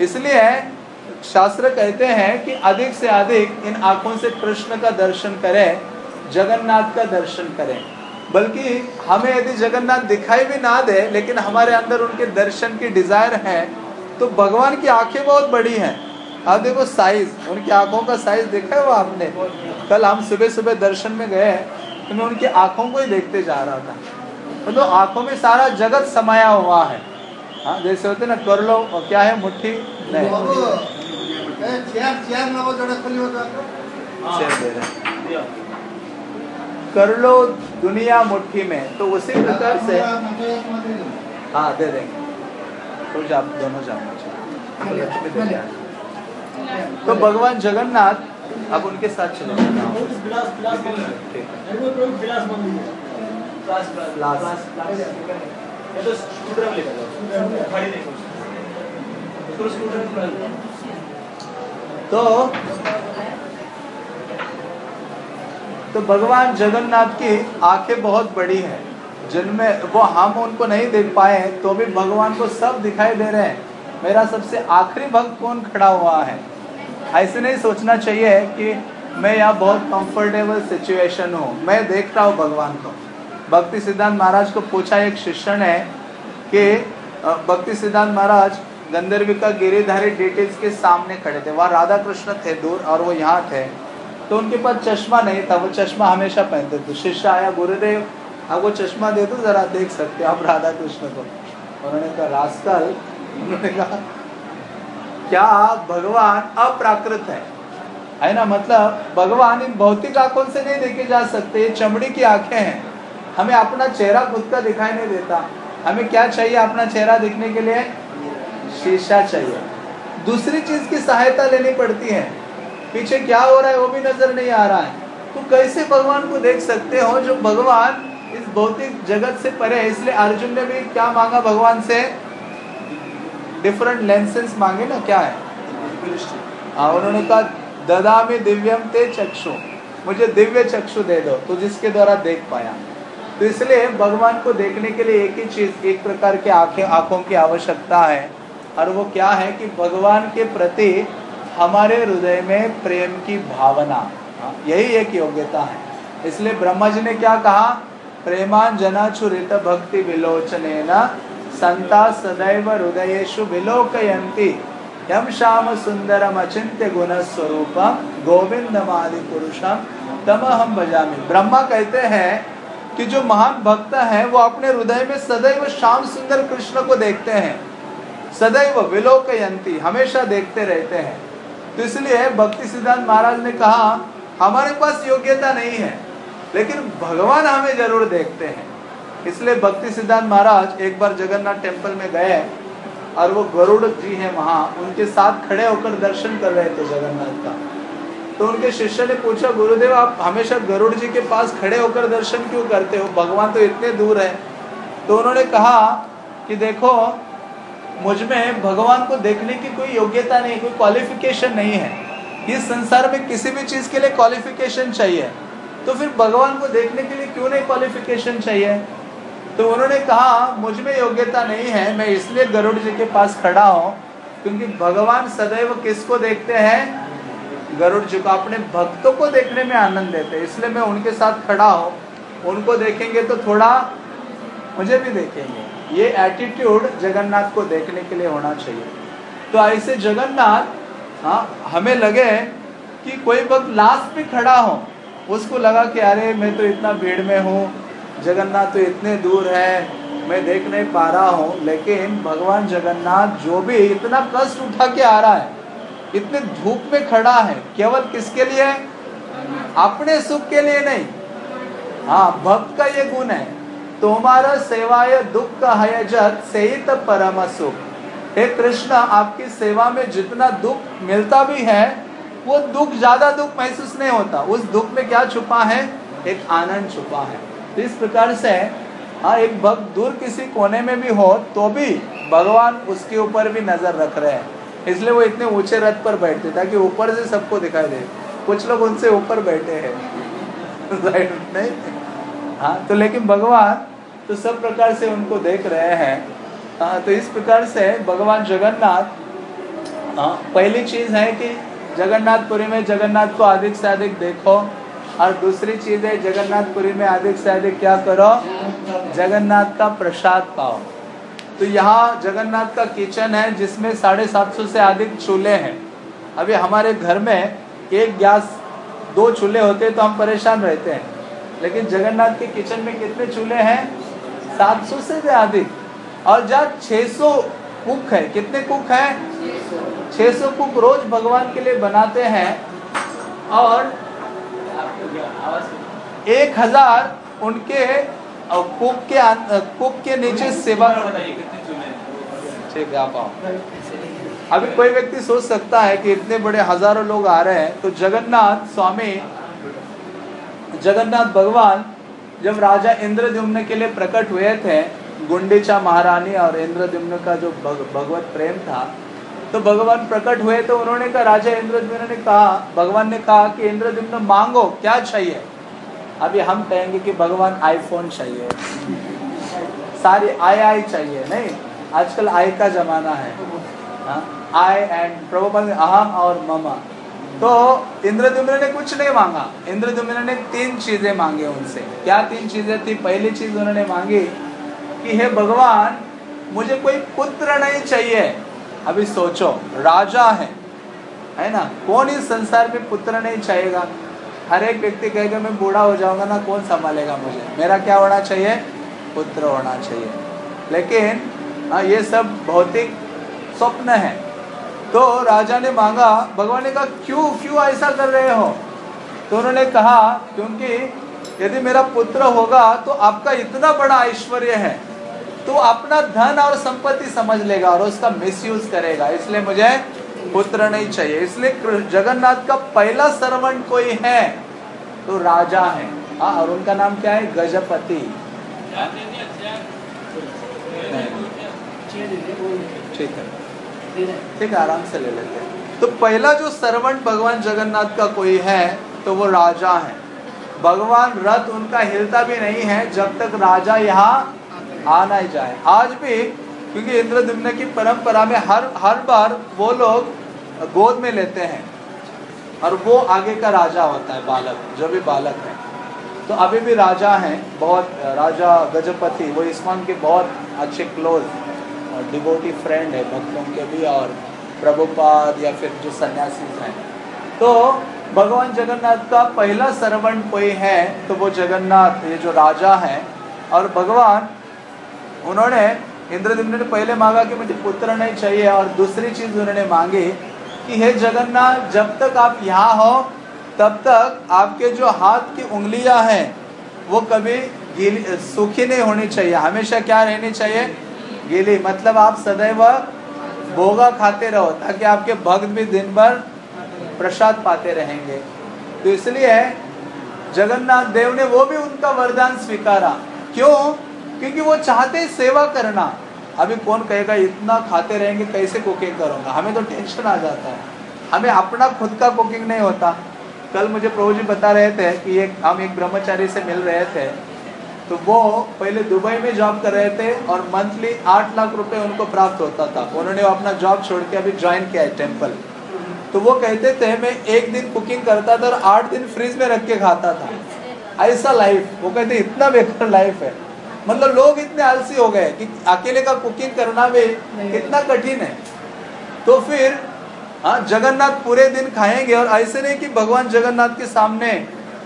इसलिए शास्त्र कहते हैं कि अधिक से अधिक इन आँखों से कृष्ण का दर्शन करें, जगन्नाथ का दर्शन करें। बल्कि हमें यदि जगन्नाथ दिखाई भी ना दे, लेकिन हमारे अंदर उनके दर्शन की डिज़ायर है तो भगवान की आँखें बहुत बड़ी हैं। आप देखो साइज़ उनकी आँखों का साइज़ देखा है वो आपने? कल हम सुबह सुबह दर्शन में गए तो मैं उनकी आँखों को ही देखते जा रहा था। मतलब तो आँखों में सारा जगत समाया हुआ है। हाँ जैसे होते ना कर लो क्या है, मुट्ठी? नहीं। कर लो दुनिया मुट्ठी में। तो उसी प्रकार से हाँ दे देंगे। तो आप दोनों जाओ तो दे तो भगवान जगन्नाथ अब उनके साथ चले। ठीक है। तो तो भगवान जगन्नाथ की आँखें बहुत बड़ी हैं। जिनमें वो हम उनको नहीं देख पाए हैं तो भी भगवान को सब दिखाई दे रहे हैं। मेरा सबसे आखिरी भक्त कौन खड़ा हुआ है? ऐसे नहीं सोचना चाहिए कि मैं यहाँ बहुत कंफर्टेबल सिचुएशन हूँ। मैं देख रहा हूँ भगवान को। भक्ति सिद्धांत महाराज को पूछा एक शिष्य ने कि भक्ति सिद्धांत महाराज गंधर्विका गिरिधारी डिटेल्स के सामने खड़े थे। वहाँ राधा कृष्ण थे दूर और वो यहाँ थे। तो उनके पास चश्मा नहीं था, वो चश्मा हमेशा पहनते थे। शिष्य आया, गुरुदेव आपको चश्मा दे दो, जरा देख सकते हो आप राधा कृष्ण को। उन्होंने कहा, रास्कल? उन्होंने कहा, क्या भगवान अप्राकृत है? है ना? मतलब भगवान इन भौतिक आँखों से नहीं देखे जा सकते, ये चमड़ी की आँखें हैं। हमें अपना चेहरा खुद का दिखाई नहीं देता। हमें क्या चाहिए अपना चेहरा दिखने के लिए? शीशा चाहिए। दूसरी चीज़ की सहायता लेनी पड़ती है। पीछे क्या हो रहा है वो भी नज़र नहीं आ रहा है। तो कैसे भगवान को देख सकते हो जो भगवान इस भौतिक जगत से परे है? इसलिए अर्जुन ने भी क्या मांगा भगवान से? डिफरेंट लेंसेस मांगे ना, क्या है? हाँ उन्होंने कहा ददा में दिव्यम ते चक्षु। मुझे दिव्य चक्षु दे दो तो जिसके द्वारा देख पाया। तो इसलिए भगवान को देखने के लिए एक ही चीज़, एक प्रकार के आँखें, आँखों की आवश्यकता है। और वो क्या है कि भगवान के प्रति हमारे हृदय में प्रेम की भावना हाँ, यही एक योग्यता है। इसलिए ब्रह्मा जी ने क्या कहा? प्रेमान जनाचुरित भक्ति विलोचने न संता सदैव हृदयेशु विलोकयंती यम श्याम सुंदरम अचिंत्य गुण स्वरूपम गोविंदमादि पुरुषम तम हम बजामी ब्रह्मा कहते हैं कि जो महान भक्त है वो अपने हृदय में सदैव श्याम सुंदर कृष्ण को देखते हैं। सदैव विलोकयंती हमेशा देखते रहते हैं। तो इसलिए भक्ति सिद्धांत महाराज ने कहा, हमारे पास योग्यता नहीं है, लेकिन भगवान हमें ज़रूर देखते हैं। इसलिए भक्ति सिद्धांत महाराज एक बार जगन्नाथ टेंपल में गए और वो गरुड़ जी हैं वहाँ, उनके साथ खड़े होकर दर्शन कर रहे थे जगन्नाथ का। तो उनके शिष्य ने पूछा, गुरुदेव, आप हमेशा गरुड़ जी के पास खड़े होकर दर्शन क्यों करते हो? भगवान तो इतने दूर है। तो उन्होंने कहा कि देखो मुझमें भगवान को देखने की कोई योग्यता नहीं, कोई क्वालिफिकेशन नहीं है। इस संसार में किसी भी चीज़ के लिए क्वालिफिकेशन चाहिए। तो फिर भगवान को देखने के लिए क्यों नहीं क्वालिफिकेशन चाहिए? तो उन्होंने कहा, मुझमें योग्यता नहीं है, मैं इसलिए गरुड़ जी के पास खड़ा हूँ, क्योंकि भगवान सदैव किसको देखते हैं? गरुड़ जी को, अपने भक्तों को देखने में आनंद देते हैं, इसलिए मैं उनके साथ खड़ा हूँ। उनको देखेंगे तो थोड़ा मुझे भी देखेंगे। ये एटीट्यूड जगन्नाथ को देखने के लिए होना चाहिए। तो ऐसे जगन्नाथ हाँ हमें लगे कि कोई वक्त लास्ट में खड़ा हो, उसको लगा कि अरे, मैं तो इतना भीड़ में हूँ, जगन्नाथ तो इतने दूर है, मैं देख नहीं पा रहा हूँ, लेकिन भगवान जगन्नाथ जो भी इतना कष्ट उठा के आ रहा है, इतने धूप में खड़ा है, केवल किसके लिए? अपने सुख के लिए नहीं। हाँ भक्त का ये गुण है। तुम्हारा सेवाय दुख है जग सहित परम सुख हे कृष्ण, आपकी सेवा में जितना दुख मिलता भी है, वो दुख, ज़्यादा दुख महसूस नहीं होता। उस दुख में क्या छुपा है? एक आनंद छुपा है। तो इस प्रकार से हाँ एक भक्त दूर किसी कोने में भी हो तो भी भगवान उसके ऊपर भी नज़र रख रहे हैं। इसलिए वो इतने ऊँचे रथ पर बैठते ताकि ऊपर से सबको दिखाई दे। कुछ लोग उनसे ऊपर बैठे हैं। नहीं? हाँ तो लेकिन भगवान तो सब प्रकार से उनको देख रहे हैं। हाँ तो इस प्रकार से भगवान जगन्नाथ हाँ पहली चीज़ है कि जगन्नाथपुरी में जगन्नाथ को अधिक से अधिक देखो। और दूसरी चीज़ है, जगन्नाथपुरी में अधिक से अधिक क्या करो? जगन्नाथ का प्रसाद पाओ। तो यहाँ जगन्नाथ का किचन है, जिसमें साढ़े सात सौ से अधिक चूल्हे हैं। अभी हमारे घर में एक गैस दो चूल्हे होते तो हम परेशान रहते हैं। लेकिन जगन्नाथ के किचन में कितने चूल्हे हैं? सात सौ से भी अधिक और जहाँ छह सौ कुक है कितने कुक है? 600 कुक रोज भगवान के लिए बनाते हैं। और एक हज़ार उनके कुक के कुक के नीचे सेवा ठीक है आप आओ। अभी कोई व्यक्ति सोच सकता है कि इतने बड़े हज़ारों लोग आ रहे हैं तो जगन्नाथ स्वामी जगन्नाथ भगवान जब राजा इंद्रद्युम्न के लिए प्रकट हुए थे गुंडीचा महारानी और इंद्रद्युम्न का जो भग, भगवत प्रेम था तो भगवान प्रकट हुए तो उन्होंने कहा राजा इंद्रद्युम्न ने कहा भगवान ने कहा कि इंद्रद्युम्न मांगो क्या चाहिए? अभी हम कहेंगे कि भगवान आईफोन चाहिए। सारी आई आई चाहिए नहीं? आजकल आई का जमाना है। आई एंड प्रभुपद अहम और ममा। तो इंद्रद्युम्न ने कुछ नहीं मांगा। इंद्रद्युम्न ने तीन चीज़ें मांगे उनसे। क्या तीन चीज़ें थी? पहली चीज़ उन्होंने मांगी कि हे भगवान मुझे कोई पुत्र नहीं चाहिए। अभी सोचो राजा है है ना? कौन इस संसार में पुत्र नहीं चाहेगा? हर एक व्यक्ति कहेगा मैं बूढ़ा हो जाऊँगा ना कौन संभालेगा मुझे? मेरा क्या होना चाहिए? पुत्र होना चाहिए। लेकिन हाँ, ये सब भौतिक स्वप्न है। तो राजा ने मांगा भगवान ने कहा क्यों क्यों ऐसा कर रहे हो? तो उन्होंने कहा क्योंकि यदि मेरा पुत्र होगा तो आपका इतना बड़ा ऐश्वर्य है तो अपना धन और संपत्ति समझ लेगा और उसका मिसयूज करेगा। इसलिए मुझे पुत्र नहीं चाहिए। इसलिए जगन्नाथ का पहला सर्वंट कोई है तो राजा है। हाँ और उनका नाम क्या है? गजपति। ठीक है। ठीक है, आराम से ले लेते हैं। तो पहला जो सर्वंट भगवान जगन्नाथ का कोई है तो वो राजा है। भगवान रथ उनका हिलता भी नहीं है, जब तक राजा यहाँ आ नहीं जाए। आज भी, क्योंकि इंद्रद्युम्न की परंपरा में हर हर बार वो लोग गोद में लेते हैं, और वो आगे का राजा होता है, बालक, जो भी बालक है। तो अभी भी राजा हैं, बहुत, राजा गजपति, वो इस्कॉन के बहुत अच्छे क्लोज डिवोटी फ्रेंड है, भक्तों के भी और प्रभुपाद या फिर जो सन्यासी हैं। तो भगवान जगन्नाथ का पहला सर्वंट कोई है तो वो जगन्नाथ, ये जो राजा है। और भगवान, उन्होंने इंद्रद्युम्न ने पहले मांगा कि मुझे पुत्र नहीं चाहिए, और दूसरी चीज़ उन्होंने मांगी कि हे जगन्नाथ, जब तक आप यहाँ हो, तब तक आपके जो हाथ की उंगलियाँ हैं, वो कभी सूखी नहीं होनी चाहिए। हमेशा क्या रहनी चाहिए? गीली मतलब आप सदैव भोगा खाते रहो, ताकि आपके भक्त भी दिन भर प्रसाद पाते रहेंगे। तो इसलिए जगन्नाथ देव ने वो भी उनका वरदान स्वीकारा। क्यों? क्योंकि वो चाहते सेवा करना। अभी कौन कहेगा, इतना खाते रहेंगे, कैसे कुकिंग करूँगा? हमें तो टेंशन आ जाता है। हमें अपना खुद का कुकिंग नहीं होता। कल मुझे प्रभु जी बता रहे थे कि एक, हम एक ब्रह्मचारी से मिल रहे थे। तो वो पहले दुबई में जॉब कर रहे थे और मंथली आठ लाख रुपए उनको प्राप्त होता था। उन्होंने अपना जॉब छोड़ के अभी ज्वाइन किया है टेंपल तो वो कहते थे मैं एक दिन कुकिंग करता था और आठ दिन फ्रिज में रख के खाता था। ऐसा लाइफ वो कहते इतना बेकार लाइफ है। मतलब लोग इतने आलसी हो गए कि अकेले का कुकिंग करना भी कितना कठिन है। तो फिर हाँ जगन्नाथ पूरे दिन खाएँगे और ऐसे नहीं कि भगवान जगन्नाथ के सामने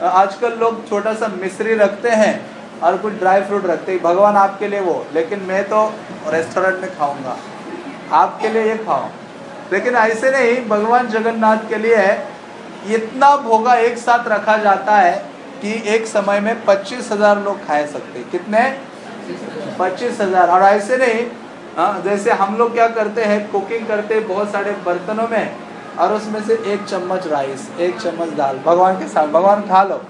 आजकल लोग छोटा सा मिश्री रखते हैं। और कुछ ड्राई फ्रूट रखते भगवान आपके लिए वो, लेकिन मैं तो रेस्टोरेंट में खाऊँगा। आपके लिए ये खाओ लेकिन ऐसे नहीं, भगवान जगन्नाथ के लिए इतना भोगा एक साथ रखा जाता है कि एक समय में पच्चीस हज़ार लोग खा सकते कितने? पच्चीस हज़ार। और ऐसे नहीं हाँ जैसे हम लोग क्या करते हैं कुकिंग करते हैं बहुत सारे बर्तनों में, और उसमें से एक चम्मच राइस एक चम्मच दाल, भगवान के साथ, भगवान खा लो।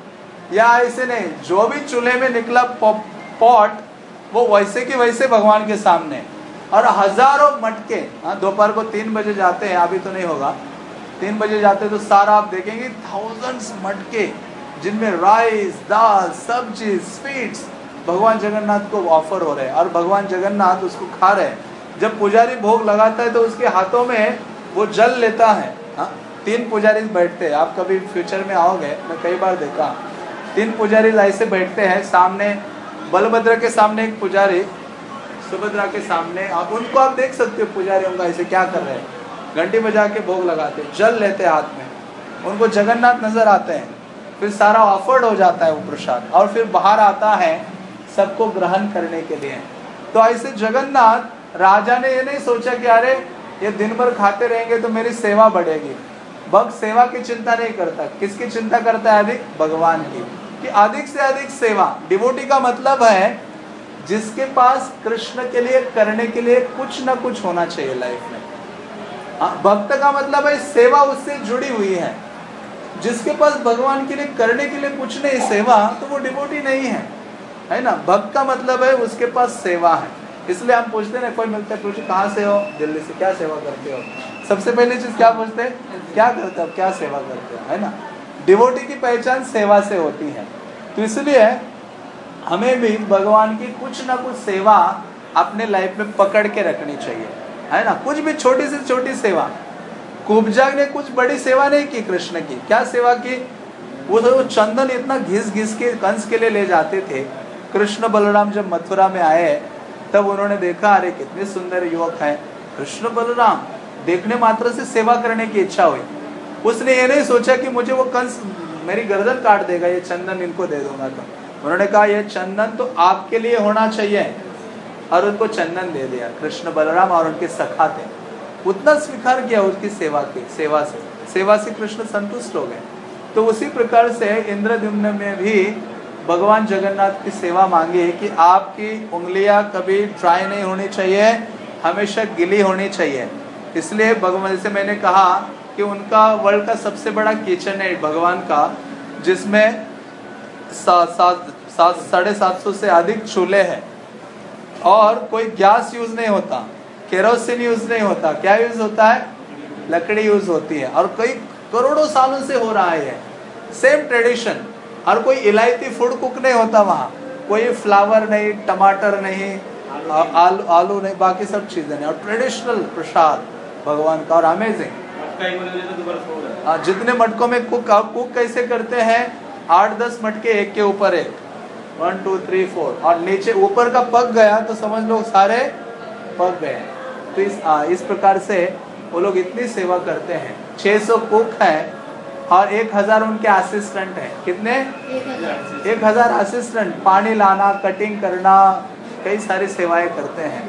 या ऐसे नहीं, जो भी चूल्हे में निकला पॉट, वो वैसे की वैसे भगवान के सामने और हज़ारों मटके हाँ दोपहर को तीन बजे जाते हैं, अभी तो नहीं होगा। तीन बजे जाते तो सारा आप देखेंगे थाउजेंड्स मटके, जिनमें राइस दाल, सब्ज़ी स्वीट्स भगवान जगन्नाथ को ऑफ़र हो रहे हैं। और भगवान जगन्नाथ उसको खा रहे हैं। जब पुजारी भोग लगाता है तो उसके हाथों में वो जल लेता है। हाँ? तीन पुजारी बैठते हैं। आप कभी फ्यूचर में आओगे, मैं कई बार देखा। तीन पुजारी ऐसे बैठते हैं, सामने बलभद्र के सामने एक पुजारी, सुभद्रा के सामने। आप उनको आप देख सकते हो पुजारी उनका ऐसे क्या कर रहे हैं। घंटी बजा के भोग लगाते जल लेते हाथ में। उनको जगन्नाथ नज़र आते हैं, फिर सारा ऑफर्ड हो जाता है वो प्रसाद। और फिर बाहर आता है सबको ग्रहण करने के लिए। तो ऐसे जगन्नाथ, राजा ने ये नहीं सोचा कि अरे, ये दिन भर खाते रहेंगे तो मेरी सेवा बढ़ेगी। भक्त सेवा की चिंता नहीं करता। किसकी चिंता करता है अधिक भगवान की। कि अधिक से अधिक सेवा। डिवोटी का मतलब है जिसके पास कृष्ण के लिए करने के लिए कुछ ना कुछ होना चाहिए लाइफ में। हाँ, भक्त का मतलब है सेवा उससे जुड़ी हुई है। जिसके पास भगवान के लिए करने के लिए कुछ नहीं सेवा तो वो डिवोटी नहीं है। है ना? भक्त का मतलब है उसके पास सेवा है। इसलिए हम पूछते ना कोई मिलते पूछे कहाँ से हो? दिल्ली से क्या सेवा करते हो? सबसे पहली चीज़ क्या पूछते हैं? क्या करते हो? क्या सेवा करते हो? है ना? डिवोटी की पहचान सेवा से होती है। तो इसलिए हमें भी भगवान की कुछ ना कुछ सेवा अपने लाइफ में पकड़ के रखनी चाहिए। है ना? कुछ भी छोटी से छोटी सेवा। कुब्जा ने कुछ बड़ी सेवा नहीं की कृष्ण की। क्या सेवा की? वो तो चंदन इतना घिस घिस के कंस के लिए ले जाते थे। कृष्ण बलराम जब मथुरा में आए, तब उन्होंने देखा, अरे, कितने सुंदर युवक हैं। कृष्ण बलराम, देखने मात्र से सेवा करने की इच्छा हुई। उसने ये नहीं सोचा कि मुझे वो कंस मेरी गर्दन काट देगा, ये चंदन इनको दे दूँगा तो। उन्होंने कहा, ये चंदन तो आपके लिए होना चाहिए। और उनको चंदन दे दिया। कृष्ण बलराम और उनके सखा थे। उतना स्वीकार किया उसकी सेवा की, सेवा से। सेवा से कृष्ण संतुष्ट हो गए। तो उसी प्रकार से इंद्रद्युम्न में भी भगवान जगन्नाथ की सेवा मांगी कि आपकी उंगलियाँ कभी ड्राई नहीं होनी चाहिए, हमेशा गिली होनी चाहिए। इसलिए भगवान, जैसे मैंने कहा कि उनका वर्ल्ड का सबसे बड़ा किचन है भगवान का, जिसमें साढ़े सात सौ से अधिक चूल्हे हैं। और कोई गैस यूज़ नहीं होता, केरोसिन यूज़ नहीं होता। क्या यूज़ होता है? लकड़ी यूज़ होती है। और कई करोड़ों सालों से हो रहा है सेम ट्रेडिशन और कोई इलायती फ़ूड कुक नहीं होता वहाँ। कोई फ्लावर नहीं, टमाटर नहीं आलू आलू नहीं, बाकी सब चीज़ें नहीं। और ट्रेडिशनल प्रसाद, भगवान का। और अमेजिंग हाँ, जितने मटकों में कुक कुक कैसे करते हैं आठ दस मटके एक के ऊपर एक। वन टू थ्री फोर और नीचे ऊपर का पक गया तो समझ लो सारे पक गए तो इस आ, इस प्रकार से वो लोग इतनी सेवा करते हैं। 600 कुक है और एक हज़ार उनके असिस्टेंट हैं। कितने? एक हज़ार असिस्टेंट पानी लाना कटिंग करना कई सारी सेवाएँ करते हैं।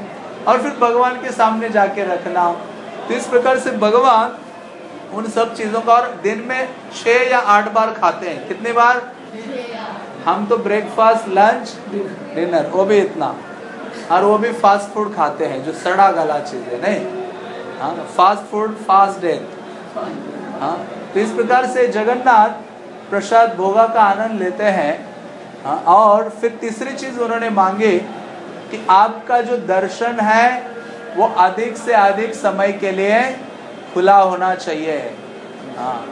और फिर भगवान के सामने जाके रखना। तो इस प्रकार से भगवान उन सब चीज़ों का और दिन में छह या आठ बार खाते हैं। कितने बार? हम तो ब्रेकफास्ट लंच डिनर वो भी इतना। और वो भी फास्ट फ़ूड खाते हैं जो सड़ा गला चीज़ है नहीं? हाँ फास्ट फ़ूड फास्ट डेथ हाँ तो इस प्रकार से जगन्नाथ प्रसाद भोगा का आनंद लेते हैं। हाँ, और फिर तीसरी चीज़ उन्होंने मांगी कि आपका जो दर्शन है वो अधिक से अधिक समय के लिए खुला होना चाहिए। हाँ।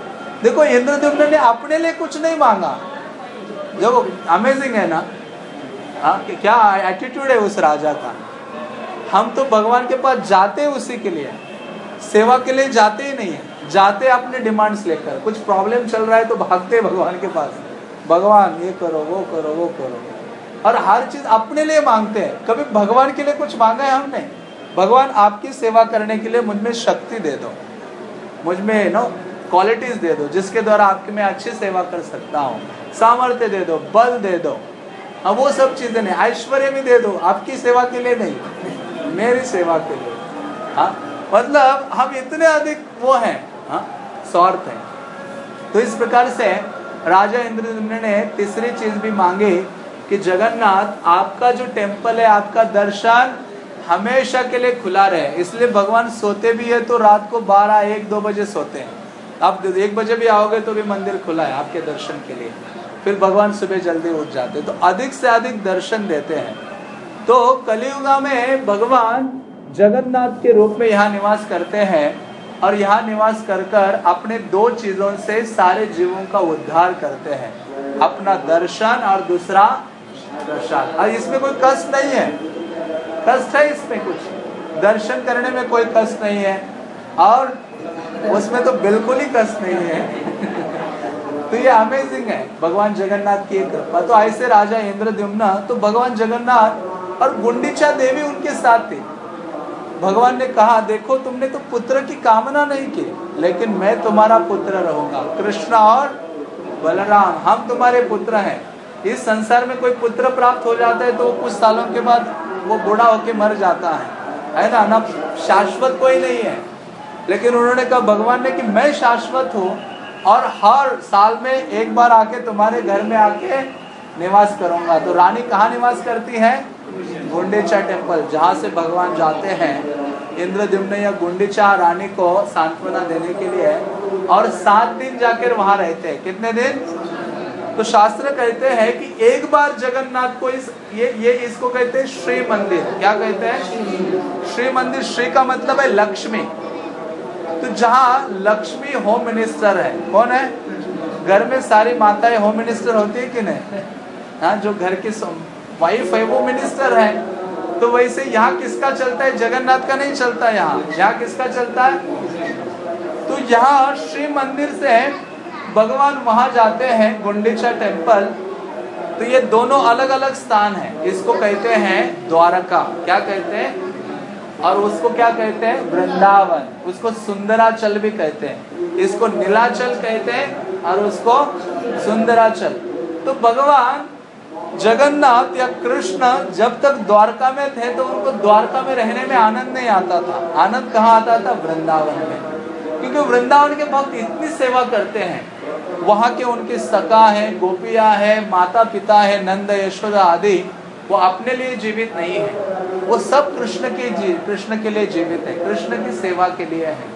देखो इंद्रदेव ने अपने लिए कुछ नहीं मांगा। देखो अमेजिंग है ना? हाँ क्या एटीट्यूड है उस राजा का? हम तो भगवान के पास जाते उसी के लिए। सेवा के लिए जाते ही नहीं है। जाते अपने डिमांड्स लेकर। कुछ प्रॉब्लम चल रहा है तो भागते भगवान के पास। भगवान, ये करो, वो करो वो करो। और हर चीज़ अपने लिए मांगते हैं। कभी भगवान के लिए कुछ मांगा है हमने? भगवान आपकी सेवा करने के लिए मुझमें शक्ति दे दो। मुझमें नो क्वालिटीज दे दो, जिसके द्वारा आपकी मैं अच्छी सेवा कर सकता हूँ। सामर्थ्य दे दो, बल दे दो। हाँ वो सब चीज़ें नहीं, ऐश्वर्य भी दे दो, आपकी सेवा के लिए नहीं, मेरी सेवा के लिए। हाँ मतलब हम इतने अधिक वो हैं हाँ स्वार्थ है। तो इस प्रकार से राजा इंद्रद्युम्न ने तीसरी चीज़ भी मांगी कि जगन्नाथ, आपका जो टेंपल है, आपका दर्शन हमेशा के लिए खुला रहे। इसलिए भगवान सोते भी है तो रात को बारह, एक, दो बजे सोते हैं। आप एक बजे भी आओगे तो भी मंदिर खुला है आपके दर्शन के लिए। फिर भगवान सुबह जल्दी उठ जाते हैं। तो अधिक से अधिक दर्शन देते हैं। तो कलियुगा में भगवान जगन्नाथ के रूप में यहाँ निवास करते हैं और यहाँ निवास कर कर अपने दो चीज़ों से सारे जीवों का उद्धार करते हैं। अपना दर्शन और दूसरा प्रसाद। और इसमें कोई कष्ट नहीं है। कष्ट है इसमें कुछ। दर्शन करने में कोई कष्ट नहीं है। और उसमें तो बिल्कुल ही कष्ट नहीं है। तो ये अमेजिंग है। भगवान जगन्नाथ की कृपा। तो ऐसे राजा इंद्रद्युम्न तो भगवान जगन्नाथ और गुंडीचा देवी उनके साथ थी। भगवान ने कहा, देखो, तुमने तो पुत्र की कामना नहीं की, लेकिन मैं तुम्हारा पुत्र रहूँगा। कृष्ण और बलराम, हम तुम्हारे पुत्र हैं। इस संसार में कोई पुत्र प्राप्त हो जाता है तो कुछ सालों के बाद वो बूढ़ा होके मर जाता है। है ना? ना, शाश्वत कोई नहीं है। लेकिन उन्होंने कहा, भगवान ने कि मैं शाश्वत हूँ और हर साल में एक बार आके तुम्हारे घर में आके निवास करूँगा। तो रानी कहाँ निवास करती है? गुंडीचा टेंपल जहाँ से भगवान जाते हैं। इंद्रद्युम्न या गुंडीचा रानी को सांत्वना देने के लिए और सात दिन जाकर वहाँ रहते हैं। कितने दिन? तो शास्त्र कहते हैं कि एक बार जगन्नाथ को इस, ये ये इसको कहते हैं श्री मंदिर क्या कहते हैं? श्री मंदिर श्री का मतलब है लक्ष्मी। तो जहाँ लक्ष्मी होम मिनिस्टर है, कौन है? घर में सारी माताएँ होम मिनिस्टर होती है कि नहीं? हाँ जो घर की वाइफ है, वो मिनिस्टर है। तो वैसे यहाँ किसका चलता है? जगन्नाथ का नहीं चलता यहाँ। यहाँ किसका चलता है? तो यहाँ श्री मंदिर से भगवान वहाँ जाते हैं, गुंडीचा टेंपल तो ये दोनों अलग अलग स्थान है। इसको कहते हैं द्वारका। क्या कहते हैं? और उसको क्या कहते हैं? वृंदावन। उसको सुंदराचल भी कहते हैं। इसको नीलाचल कहते हैं और उसको सुंदराचल। तो भगवान जगन्नाथ या कृष्ण जब तक द्वारका में थे तो उनको द्वारका में रहने में आनंद नहीं आता था। आनंद कहाँ आता था? वृंदावन में। क्योंकि वृंदावन के भक्त इतनी सेवा करते हैं। वहाँ के उनके सका है, गोपिया है माता पिता है, नंद, यशोदा आदि, वो अपने लिए जीवित नहीं है। वो सब कृष्ण के कृष्ण के लिए जीवित है, कृष्ण की सेवा के लिए है।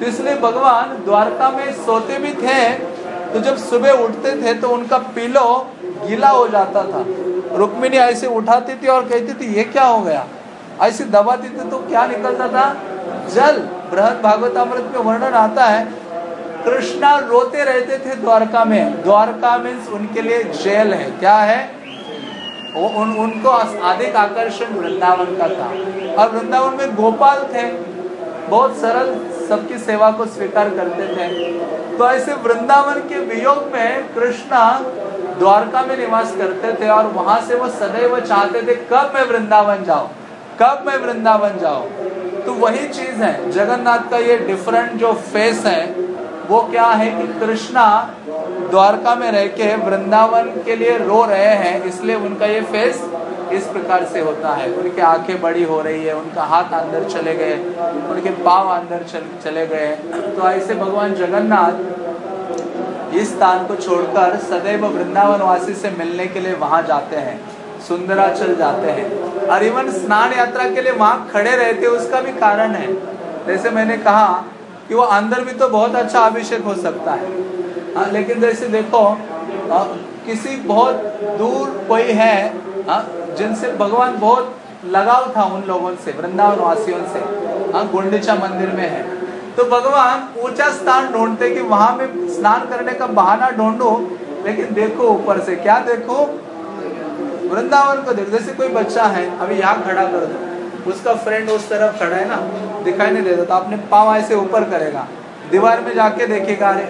तो इसलिए भगवान द्वारका में सोते भी थे तो जब सुबह उठते थे तो उनका पिलो गीला हो जाता था। रुक्मिणी ऐसे उठाती थी और कहती थी, ये क्या हो गया? ऐसे दबाती थी तो क्या निकलता था? जल। बृहद भागवतामृत में वर्णन आता है कृष्णा रोते रहते थे द्वारका में। द्वारका मीन्स उनके लिए जेल है। क्या है? वो उन, उनको अधिक आकर्षण वृंदावन का था। और वृंदावन में गोपाल थे। बहुत सरल सबकी सेवा को स्वीकार करते थे। तो ऐसे वृंदावन के वियोग में कृष्णा द्वारका में निवास करते थे और वहाँ से वो सदैव चाहते थे, कब मैं वृंदावन जाऊँ? कब मैं वृंदावन जाऊँ? तो वही चीज़ है। जगन्नाथ का ये डिफरेंट जो फेस है वो क्या है कि कृष्णा द्वारका में रह के वृंदावन के लिए रो रहे हैं इसलिए उनका ये फेस इस प्रकार से होता है। उनकी आँखें बड़ी हो रही है उनका हाथ अंदर चले गए उनके पाव अंदर चल, गए। तो ऐसे भगवान जगन्नाथ इस स्थान को छोड़कर सदैव वृंदावन वासी से मिलने के लिए वहाँ जाते हैं सुंदराचल जाते हैं। और इवन स्नान यात्रा के लिए वहाँ खड़े रहते उसका भी कारण है। जैसे मैंने कहा कि वो अंदर भी तो बहुत अच्छा अभिषेक हो सकता है। आ, हाँ, लेकिन जैसे देखो आ, किसी बहुत दूर कोई है आ, जिनसे भगवान बहुत लगाव था उन लोगों से वृंदावन वासियों से हाँ गुंडीचा मंदिर में है। तो भगवान ऊँचा स्थान ढूंढते कि वहाँ में स्नान करने का बहाना ढूंढो लेकिन देखो ऊपर से क्या देखो? वृंदावन को देखो जैसे कोई बच्चा है अभी यहाँ खड़ा कर दो। उसका फ्रेंड उस तरफ़ खड़ा है ना, दिखाई नहीं देता तो अपने पाँव ऐसे ऊपर करेगा, दीवार में जाके देखेगा, अरे,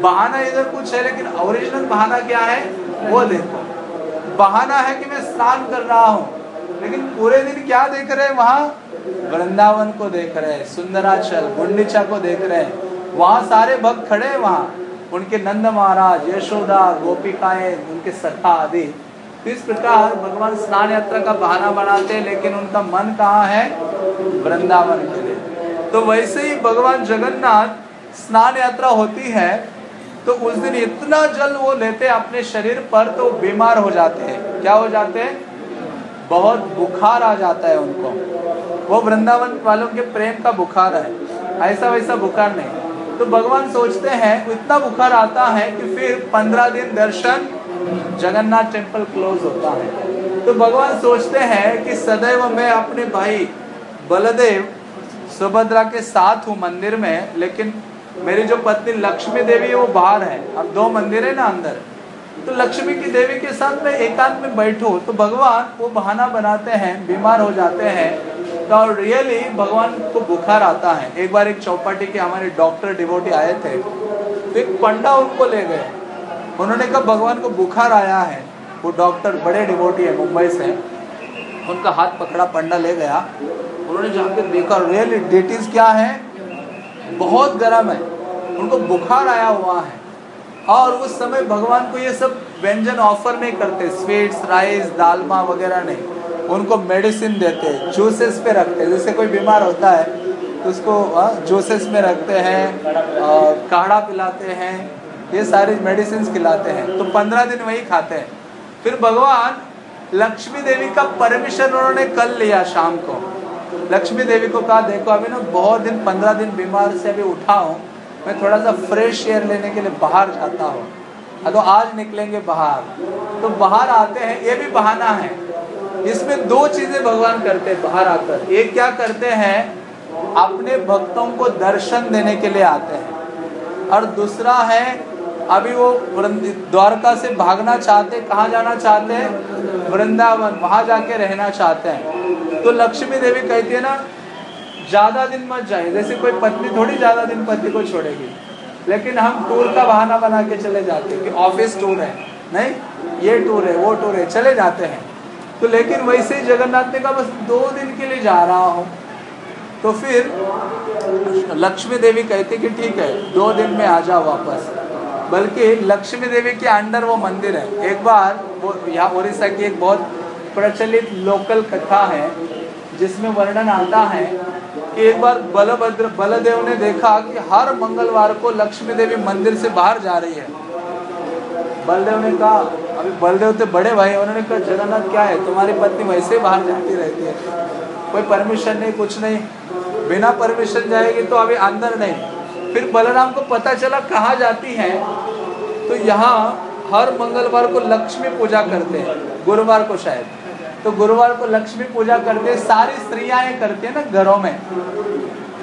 बहाना इधर कुछ है, लेकिन ओरिजिनल बहाना क्या है, वो देखो। बहाना है कि मैं स्नान कर रहा हूँ, लेकिन पूरे दिन क्या देख रहे हैं वहाँ? वृंदावन को देख रहे हैं, सुंदराचल, गुंडीचा को देख रहे हैं। वहाँ सारे भक्त खड़े हैं वहाँ। उनके नंद महाराज, यशोदा, गोपिकाएँ, उनके सखा आदि। इस प्रकार भगवान स्नान यात्रा का बहाना बनाते हैं, लेकिन उनका मन कहाँ है? वृंदावन के लिए। तो वैसे ही भगवान जगन्नाथ स्नान यात्रा होती है तो उस दिन इतना जल वो लेते अपने शरीर पर तो बीमार हो जाते हैं। क्या हो जाते हैं? बहुत बुखार आ जाता है उनको। वो वृंदावन वालों के प्रेम का बुखार है। ऐसा वैसा बुखार नहीं। तो भगवान सोचते हैं, इतना बुखार आता है कि फिर पंद्रह दिन दर्शन जगन्नाथ टेंपल क्लोज होता है। तो भगवान सोचते हैं कि सदैव मैं अपने भाई बलदेव सुभद्रा के साथ हूँ मंदिर में, लेकिन मेरी जो पत्नी लक्ष्मी देवी है, वो बाहर है। अब दो मंदिर है ना अंदर। तो लक्ष्मी की देवी के साथ मैं एकांत में बैठो तो भगवान वो बहाना बनाते हैं, बीमार हो जाते हैं। तो रियली भगवान को बुखार आता है। एक बार एक चौपाटी के हमारे डॉक्टर, डिवोटी आए थे। तो एक पंडा उनको ले गए। उन्होंने कहा, भगवान को बुखार आया है। वो डॉक्टर बड़े डिवोटी है, मुंबई से उनका हाथ पकड़ा, पंडा ले गया। उन्होंने जाकर देखा रियल डेटिस क्या है? बहुत गर्म है। उनको बुखार आया हुआ है। और उस समय भगवान को ये सब व्यंजन ऑफ़र नहीं करते। स्वीट्स राइस दालमा वगैरह नहीं। उनको मेडिसिन देते जूसेस पे रखते। जैसे कोई बीमार होता है तो उसको जूसेस में रखते हैं काढ़ा पिलाते हैं। ये सारी मेडिसिन खिलाते हैं। तो पंद्रह दिन वही खाते हैं। फिर भगवान लक्ष्मी देवी का परमिशन उन्होंने कल लिया शाम को। लक्ष्मी देवी को कहा, देखो, अभी ना बहुत दिन, पंद्रह दिन बीमार से अभी उठा हूँ। मैं थोड़ा सा फ्रेश एयर लेने के लिए बाहर जाता हूँ। तो आज निकलेंगे बाहर। तो बाहर आते हैं, ये भी बहाना है। इसमें दो चीज़ें भगवान करते हैं, बाहर आकर। एक क्या करते हैं, अपने भक्तों को दर्शन देने के लिए आते हैं। और दूसरा है अभी वो द्वारका से भागना चाहते, कहाँ जाना चाहते हैं? वृंदावन, वहाँ जाके रहना चाहते हैं। तो लक्ष्मी देवी कहती है ना, ज़्यादा दिन मत जाए जैसे कोई पत्नी, थोड़ी ज़्यादा दिन पति को छोड़ेगी। लेकिन हम टूर का बहाना बना के चले जाते हैं कि ऑफ़िस टूर है। नहीं, ये टूर है, वो टूर है, चले जाते हैं। तो लेकिन वैसे ही जगन्नाथ ने कहा, बस दो दिन के लिए जा रहा हूँ। तो फिर लक्ष्मी देवी कहती कि ठीक है, दो दिन में आ जाओ वापस। बल्कि लक्ष्मी देवी के अंडर वो मंदिर है। एक बार वो यहाँ उड़ीसा की एक बहुत प्रचलित लोकल कथा है, जिसमें वर्णन आता है कि एक बार बलभद्र, बलदेव ने देखा कि हर मंगलवार को लक्ष्मी देवी मंदिर से बाहर जा रही है। बलदेव ने कहा, अभी बलदेव थे बड़े भाई उन्होंने कहा, जगन्नाथ, क्या है? तुम्हारी पत्नी वैसे ही बाहर जाती रहती है। कोई परमिशन नहीं, कुछ नहीं। बिना परमिशन जाएगी तो अभी अंदर नहीं। फिर बलराम को पता चला कहाँ जाती है तो यहाँ हर मंगलवार को लक्ष्मी पूजा करते हैं, गुरुवार को शायद। तो गुरुवार को लक्ष्मी पूजा करते हैं सारी स्त्रियाँ करती है ना घरों में।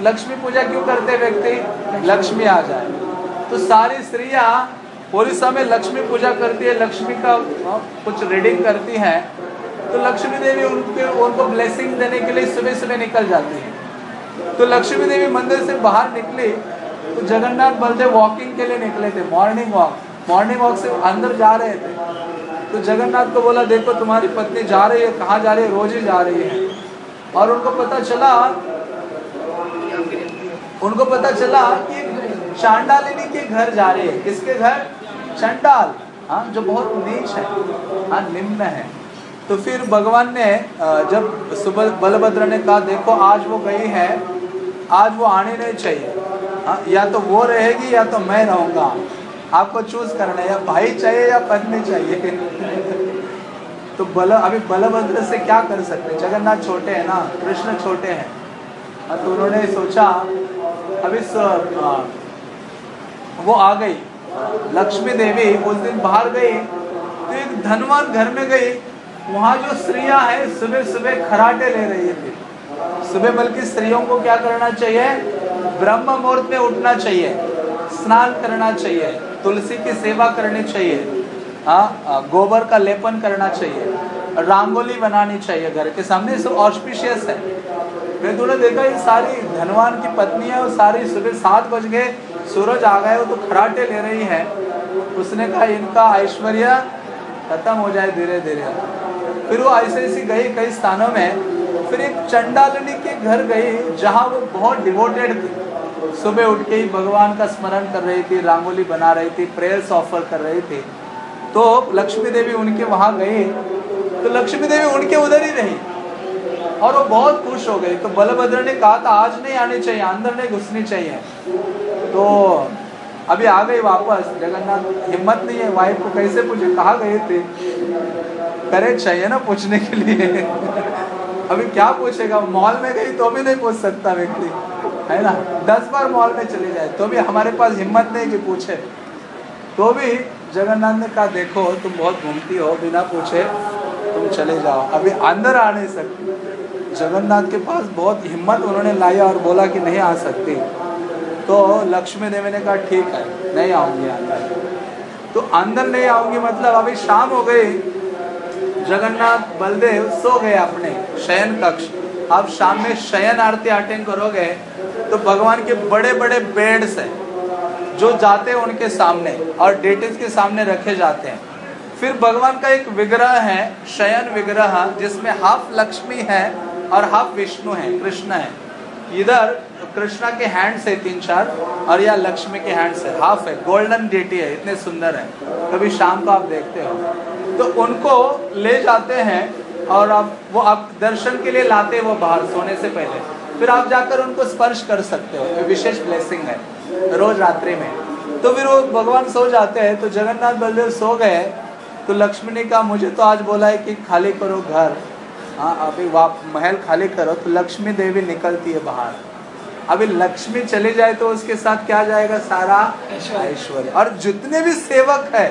लक्ष्मी पूजा क्यों करते व्यक्ति? लक्ष्मी आ जाए। तो सारी स्त्रियाँ उड़ीसा समय लक्ष्मी पूजा करती है, लक्ष्मी का कुछ रीडिंग करती है। तो लक्ष्मी देवी उनके, उनको ब्लेसिंग देने के लिए सुबह सुबह निकल जाती है। तो लक्ष्मी देवी मंदिर से बाहर निकली तो जगन्नाथ बलदेव वॉकिंग के लिए निकले थे मॉर्निंग वॉक मॉर्निंग वॉक से अंदर जा रहे थे। तो जगन्नाथ को बोला, देखो, तुम्हारी पत्नी जा रही है, कहाँ जा रही है? रोज ही जा रही है। और उनको पता चला, उनको पता चला कि चांडालिनी के घर जा रही है। किसके घर? चंडाल। हाँ जो बहुत नीच है। हाँ निम्न है। तो फिर भगवान ने जब सुबह बलभद्र ने कहा, देखो, आज वो गई है, आज वो आने नहीं चाहिए। या तो वो रहेगी या तो मैं रहूँगा। आपको चूज़ करना है या भाई चाहिए या पत्नी चाहिए। तो बल अभी बलभद्र से क्या कर सकते जगन्नाथ छोटे हैं ना कृष्ण छोटे हैं। हाँ, तो उन्होंने सोचा अभी वो आ गई। लक्ष्मी देवी उस दिन बाहर गई तो एक धनवान घर में गई। वहाँ जो स्त्रियाँ हैं सुबह सुबह खराटे ले रही थी। सुबह बल्कि स्त्रियों को क्या करना चाहिए? ब्रह्म मुहूर्त में उठना चाहिए, स्नान करना चाहिए, तुलसी की सेवा करनी चाहिए हाँ गोबर का लेपन करना चाहिए, रंगोली बनानी चाहिए घर के सामने। सब ऑस्पिशियस है। मैं तूने देखा ये सारी धनवान की पत्नी है, और सारी सुबह सात बज गए, सूरज आ गए तो खराटे ले रही है। उसने कहा, इनका ऐश्वर्य खत्म हो जाए धीरे धीरे फिर वो ऐसे ऐसी गई कई स्थानों में फिर एक चंडालिनी के घर गई, जहाँ वो बहुत डिवोटेड थी। सुबह उठ के ही भगवान का स्मरण कर रही थी, रंगोली बना रही थी प्रेयर्स ऑफ़र कर रही थी। तो लक्ष्मी देवी उनके वहाँ गई तो लक्ष्मी देवी उनके उधर ही रही और वो बहुत खुश हो गई। तो बलभद्र ने कहा था, आज नहीं आने चाहिए, अंदर नहीं घुसनी चाहिए। तो अभी आ गई वापस। जगन्नाथ, हिम्मत नहीं है वाइफ को कैसे पूछे, कहा गए थे? करे चाहिए ना पूछने के लिए। अभी क्या पूछेगा? मॉल में गई तो भी नहीं पूछ सकता व्यक्ति। है ना? दस बार मॉल में चले जाए तो भी हमारे पास हिम्मत नहीं कि पूछे। तो भी जगन्नाथ ने कहा, देखो, तुम बहुत घूमती हो, बिना पूछे तुम चले जाओ। अभी अंदर आ नहीं सकती। जगन्नाथ के पास बहुत हिम्मत उन्होंने लाई और बोला कि नहीं आ सकती। तो लक्ष्मी देवी ने कहा, ठीक है, नहीं आऊँगी अंदर। तो अंदर नहीं आऊँगी मतलब अभी शाम हो गई जगन्नाथ, बलदेव सो गए अपने, शयन कक्ष। अब शाम में शयन आरती अटेंड करोगे तो भगवान के बड़े बड़े बेड्स हैं, जो जाते हैं उनके सामने और डेटिस के सामने रखे जाते हैं। फिर भगवान का एक विग्रह है, शयन विग्रह, जिसमें हाफ़ लक्ष्मी है और हाफ़ विष्णु है, कृष्ण है। इधर कृष्णा के हैंड से तीन चार, और या लक्ष्मी के हैंड से हाफ़ है। गोल्डन डेटी है। इतने सुंदर है। कभी शाम को आप देखते हो। तो उनको ले जाते हैं, और अब वो आप दर्शन के लिए लाते हैं वो बाहर, सोने से पहले। फिर आप जाकर उनको स्पर्श कर सकते हो। ये विशेष ब्लेसिंग है। रोज रात्रि में। तो फिर वो भगवान सो जाते हैं। तो जगन्नाथ बलदेव सो गए। तो लक्ष्मी ने कहा, मुझे तो आज बोला है कि खाली करो घर। हाँ अभी वाप, महल खाली करो। तो लक्ष्मी देवी निकलती है बाहर। अभी लक्ष्मी चले जाए तो उसके साथ क्या जाएगा? सारा ऐश्वर्य। और जितने भी सेवक है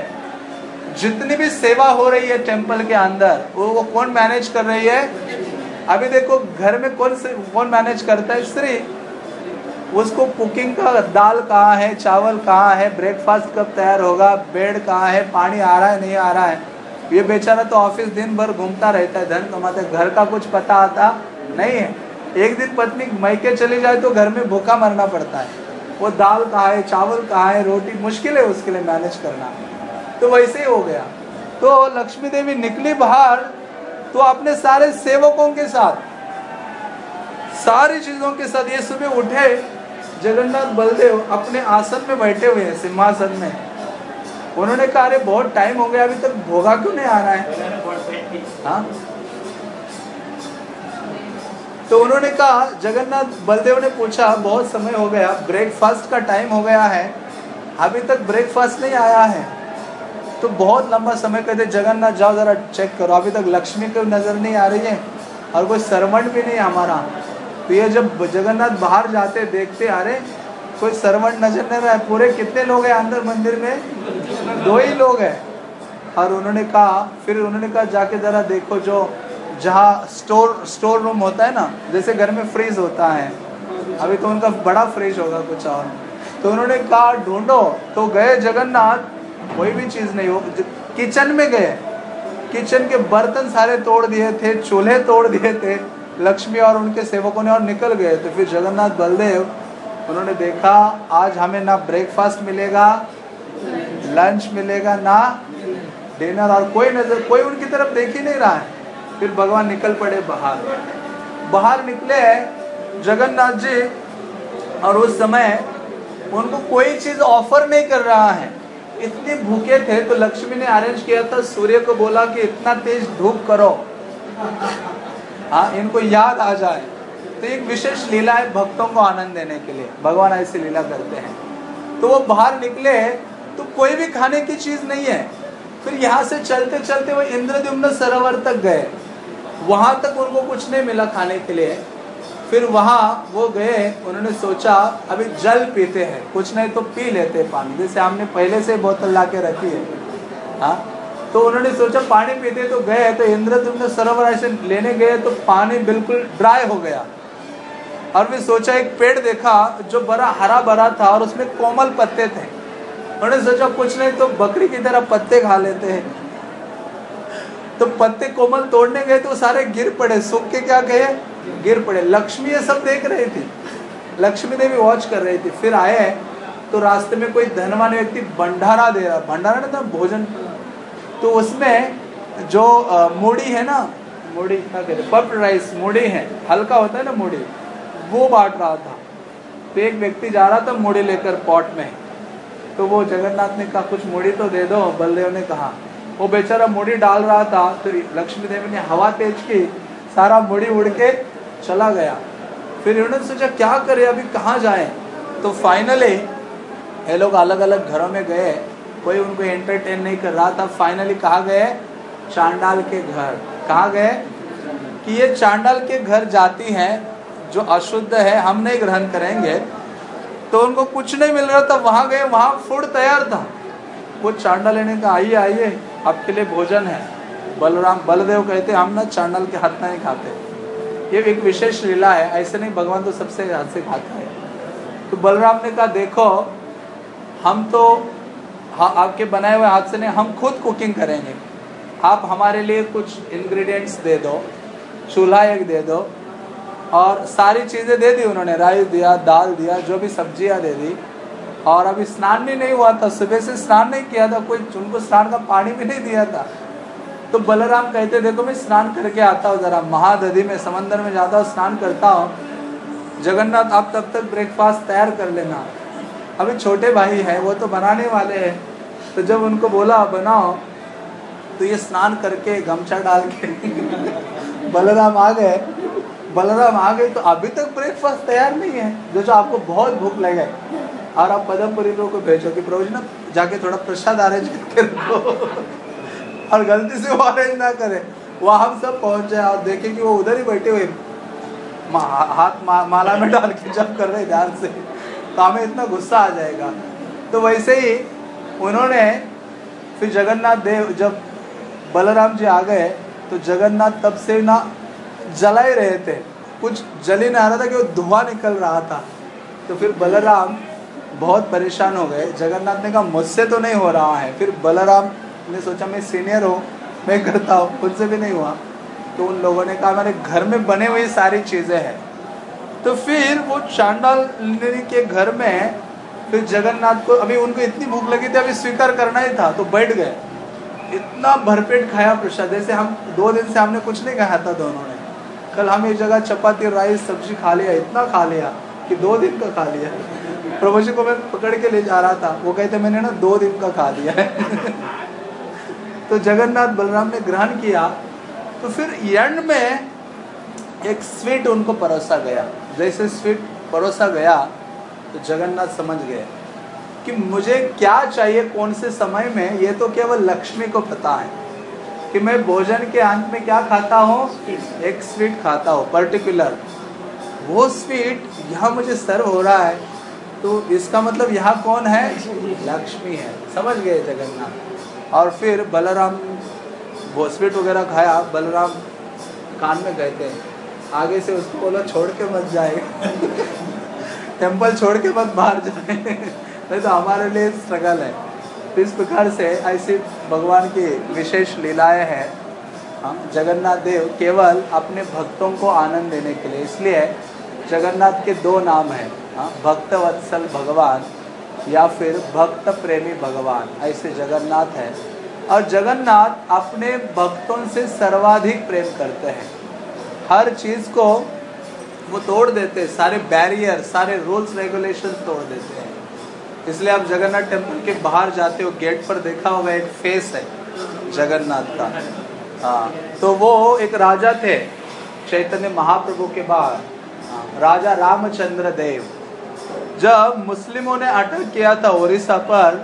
जितनी भी सेवा हो रही है टेंपल के अंदर वो वो कौन मैनेज कर रही है? अभी देखो घर में कौन से कौन मैनेज करता है? स्त्री। उसको कुकिंग का दाल कहाँ है चावल कहाँ है ब्रेकफास्ट कब तैयार होगा बेड कहाँ है पानी आ रहा है नहीं आ रहा है? ये बेचारा तो ऑफ़िस दिन भर घूमता रहता है धन कमाते घर का कुछ पता आता नहीं है। एक दिन पत्नी मैके चली जाए तो घर में भूखा मरना पड़ता है। वो दाल कहाँ है चावल कहाँ है रोटी मुश्किल है उसके लिए मैनेज करना। तो वैसे ही हो गया। तो लक्ष्मी देवी निकली बाहर तो अपने सारे सेवकों के साथ सारी चीज़ों के साथ ये सुबह उठे जगन्नाथ बलदेव अपने आसन में बैठे हुए हैं सिंहासन में। उन्होंने कहा अरे बहुत टाइम हो गया अभी तक भोगा क्यों नहीं आ रहा है? हाँ? तो उन्होंने कहा, जगन्नाथ, बलदेव ने पूछा, बहुत समय हो गया ब्रेकफास्ट का टाइम हो गया है, अभी तक ब्रेकफास्ट नहीं आया है। तो बहुत लंबा समय कहते, जगन्नाथ, जाओ जरा चेक करो, अभी तक लक्ष्मी को नज़र नहीं आ रही है और कोई सर्वेंट भी नहीं हमारा। तो ये जब जगन्नाथ बाहर जाते, देखते, अरे, कोई सर्वेंट नज़र नहीं रहा है, पूरे कितने लोग हैं अंदर मंदिर में? दो ही लोग हैं। और उन्होंने कहा, फिर उन्होंने कहा, जाके जरा देखो जो जहाँ स्टोर स्टोर रूम होता है ना, जैसे घर में फ्रिज होता है। अभी तो उनका बड़ा फ्रिज होगा कुछ और। तो उन्होंने कहा, ढूंढो। तो गए जगन्नाथ, कोई भी चीज़ नहीं हो किचन में गए। किचन के बर्तन सारे तोड़ दिए थे, चूल्हे तोड़ दिए थे। लक्ष्मी और उनके सेवकों ने और निकल गए। तो फिर जगन्नाथ बलदेव, उन्होंने देखा, आज हमें ना ब्रेकफास्ट मिलेगा लंच मिलेगा, ना डिनर और कोई नज़र, कोई उनकी तरफ़ देख ही नहीं रहा है। फिर भगवान निकल पड़े बाहर। बाहर निकले, जगन्नाथ जी, और उस समय उनको कोई चीज़ ऑफ़र नहीं कर रहा है। इतने भूखे थे तो लक्ष्मी ने अरेंज किया था, सूर्य को बोला कि इतना तेज धूप करो। हाँ इनको याद आ जाए। तो एक विशेष लीला है भक्तों को आनंद देने के लिए। भगवान ऐसी लीला करते हैं। तो वो बाहर निकले तो कोई भी खाने की चीज़ नहीं है। फिर यहाँ से चलते चलते वो इंद्रद्युम्न सरोवर तक गए। वहाँ तक उनको कुछ नहीं मिला खाने के लिए। फिर वहाँ वो गए, उन्होंने सोचा, अभी जल पीते हैं, कुछ नहीं तो पी लेते पानी। जैसे हमने पहले से बोतल ला के रखी है। हाँ? तो उन्होंने सोचा, पानी पीते तो गए तो इंद्रद्युम्न सरोवर ऐसे लेने गए तो पानी बिल्कुल ड्राई हो गया। और फिर सोचा, एक पेड़ देखा जो बड़ा हरा भरा था और उसमें कोमल पत्ते थे। उन्होंने सोचा, कुछ नहीं तो बकरी की तरह पत्ते खा लेते हैं। तो पत्ते कोमल तोड़ने गए तो सारे गिर पड़े, सूख के क्या कहे गिर पड़े। लक्ष्मी ये सब देख रही थी। लक्ष्मी देवी वॉच कर रही थी। फिर आए तो रास्ते में कोई धनवान व्यक्ति भंडारा दे रहा, भंडारा ना था, भोजन। तो उसमें जो मूढ़ी है ना मूढ़ी क्या कहते पप्ड राइस मूढ़ी है, हल्का होता है ना मूढ़ी वो बांट रहा था। तो एक व्यक्ति जा रहा था मूढ़ी लेकर पॉट में। तो वो जगन्नाथ ने कहा, कुछ मूढ़ी तो दे दो। बलदेव ने कहा वो बेचारा मुड़ी डाल रहा था तो लक्ष्मी देवी ने हवा तेज की, सारा मुड़ी उड़ के चला गया। फिर उन्होंने सोचा, क्या करे, अभी कहाँ जाए? तो फाइनली ये लोग अलग अलग घरों में गए। कोई उनको एंटरटेन नहीं कर रहा था। फाइनली कहा गए? चांडाल के घर। कहा गए? कि ये चांडाल के घर जाती हैं, जो अशुद्ध है, हम नहीं ग्रहण करेंगे। तो उनको कुछ नहीं मिल रहा था। वहाँ गए, वहाँ फ़ूड तैयार था। वो चांडाल लेने का आइए आइए। आपके लिए भोजन है। बलराम, बलदेव कहते हम ना चांडाल के हाथ नहीं खाते। ये एक विशेष लीला है, ऐसे नहीं भगवान तो सबसे हाथ से खाता है। तो बलराम ने कहा, देखो, हम तो हाँ आपके बनाए हुए हाथ से नहीं, हम खुद कुकिंग करेंगे। आप हमारे लिए कुछ इंग्रेडिएंट्स दे दो, चूल्हा एक दे दो, और सारी चीज़ें दे दी उन्होंने, राइस दिया, दाल दिया, जो भी सब्ज़ियाँ दे दी। और अभी स्नान भी नहीं हुआ था, सुबह से स्नान नहीं किया था, कोई उनको स्नान का पानी भी नहीं दिया था। तो बलराम कहते, देखो, मैं स्नान करके आता हूँ जरा, महादधि में, समंदर में जाता हूँ, स्नान करता हूँ। जगन्नाथ, आप तब तक ब्रेकफास्ट तैयार कर लेना। अभी छोटे भाई है, वो तो बनाने वाले हैं। तो जब उनको बोला, बनाओ। तो ये स्नान करके गमछा डाल के बलराम आ गए। बलराम आ गए तो अभी तक ब्रेकफास्ट तैयार नहीं है, जो जो आपको बहुत भूख लगे। और आप पदमपुरी को भेजो कि प्रभु जी ना जाके थोड़ा प्रसाद अरेंज करके रखो। और गलती से वो अरेंज ना करे। वहाँ हम सब पहुँच जाए और देखें कि वो उधर ही बैठे हुए मा, हाथ मा, माला में डाल के जब कर रहे ध्यान से तो हमें इतना गुस्सा आ जाएगा। तो वैसे ही उन्होंने फिर जगन्नाथ देव जब बलराम जी आ गए तो जगन्नाथ तब से ना जला ही रहे थे। कुछ जल ही नहीं आ रहा था कि वो धुआँ निकल रहा था। तो फिर बलराम बहुत परेशान हो गए। जगन्नाथ ने कहा, मुझसे तो नहीं हो रहा है। फिर बलराम ने सोचा, मैं सीनियर हूँ, मैं करता हूँ उनसे भी नहीं हुआ। तो उन लोगों ने कहा मेरे घर में बने हुई सारी चीज़ें हैं। तो फिर वो चांडाल के घर में, फिर जगन्नाथ को, अभी उनको इतनी भूख लगी थी, अभी स्वीकार करना ही था तो बैठ गए। इतना भरपेट खाया प्रसाद, जैसे हम, दो दिन से हमने कुछ नहीं खाया था दोनों ने। कल हम एक जगह चपाती राइस सब्ज़ी खा लिया, इतना खा लिया कि दो दिन का खा लिया। प्रभु जी को मैं पकड़ के ले जा रहा था। वो कहते, मैंने ना दो दिन का खा लिया है। तो जगन्नाथ बलराम ने ग्रहण किया तो फिर एंड में एक स्वीट उनको परोसा गया। जैसे स्वीट परोसा गया तो जगन्नाथ समझ गए कि मुझे क्या चाहिए कौन से समय में, ये तो केवल लक्ष्मी को पता है कि मैं भोजन के अंत में क्या खाता हूँ? एक स्वीट खाता हूँ पर्टिकुलर वो स्वीट यहाँ मुझे सर्व हो रहा है। तो इसका मतलब यहाँ कौन है? लक्ष्मी है। समझ गए जगन्नाथ। और फिर बलराम वो वगैरह खाया, बलराम कान में गए थे आगे से उसको बोला, छोड़ के मत जाए। टेंपल छोड़ के मत बाहर जाए। नहीं तो हमारे लिए स्ट्रगल है। तो इस प्रकार से ऐसी भगवान की विशेष लीलाएँ हैं। हाँ जगन्नाथ देव केवल अपने भक्तों को आनंद देने के लिए। इसलिए जगन्नाथ के दो नाम हैं हाँ भक्त वत्सल भगवान या फिर भक्त प्रेमी भगवान ऐसे जगन्नाथ है। और जगन्नाथ अपने भक्तों से सर्वाधिक प्रेम करते हैं। हर चीज़ को वो तोड़ देते हैं सारे बैरियर सारे रूल्स रेगुलेशन तोड़ देते हैं। इसलिए आप जगन्नाथ टेंपल के बाहर जाते हो गेट पर देखा होगा एक फेस है जगन्नाथ का। हाँ तो वो एक राजा थे चैतन्य महाप्रभु के हाँ, राजा रामचंद्र देव। जब मुस्लिमों ने अटैक किया था उड़ीसा पर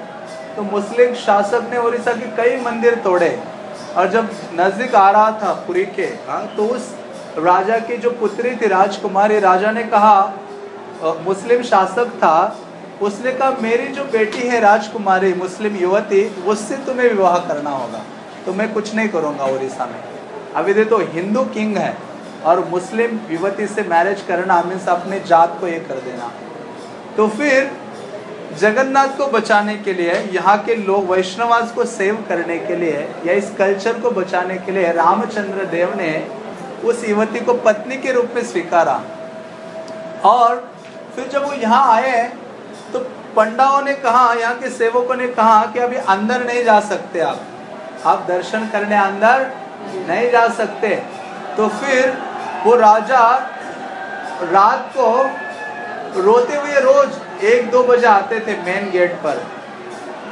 तो मुस्लिम शासक ने उड़ीसा के कई मंदिर तोड़े। और जब नज़दीक आ रहा था पुरी के हाँ, तो उस राजा की जो पुत्री थी राजकुमारी राजा ने कहा मुस्लिम शासक था उसने कहा मेरी जो बेटी है राजकुमारी मुस्लिम युवती उससे तुम्हें विवाह करना होगा। तो मैं कुछ नहीं करूँगा उड़ीसा में। अभी दे तो हिंदू किंग है। और मुस्लिम युवती से मैरिज करना मीन्स अपने जात को ये कर देना। तो फिर जगन्नाथ को बचाने के लिए, यहाँ के लोग वैष्णवास को सेव करने के लिए या इस कल्चर को बचाने के लिए रामचंद्र देव ने उस युवती को पत्नी के रूप में स्वीकारा। और फिर जब वो यहाँ आए तो पंडाओं ने कहा, यहाँ के सेवकों ने कहा कि अभी अंदर नहीं जा सकते आप। आप दर्शन करने अंदर नहीं जा सकते। तो फिर वो राजा रात को रोते हुए रोज एक दो बजे आते थे मेन गेट पर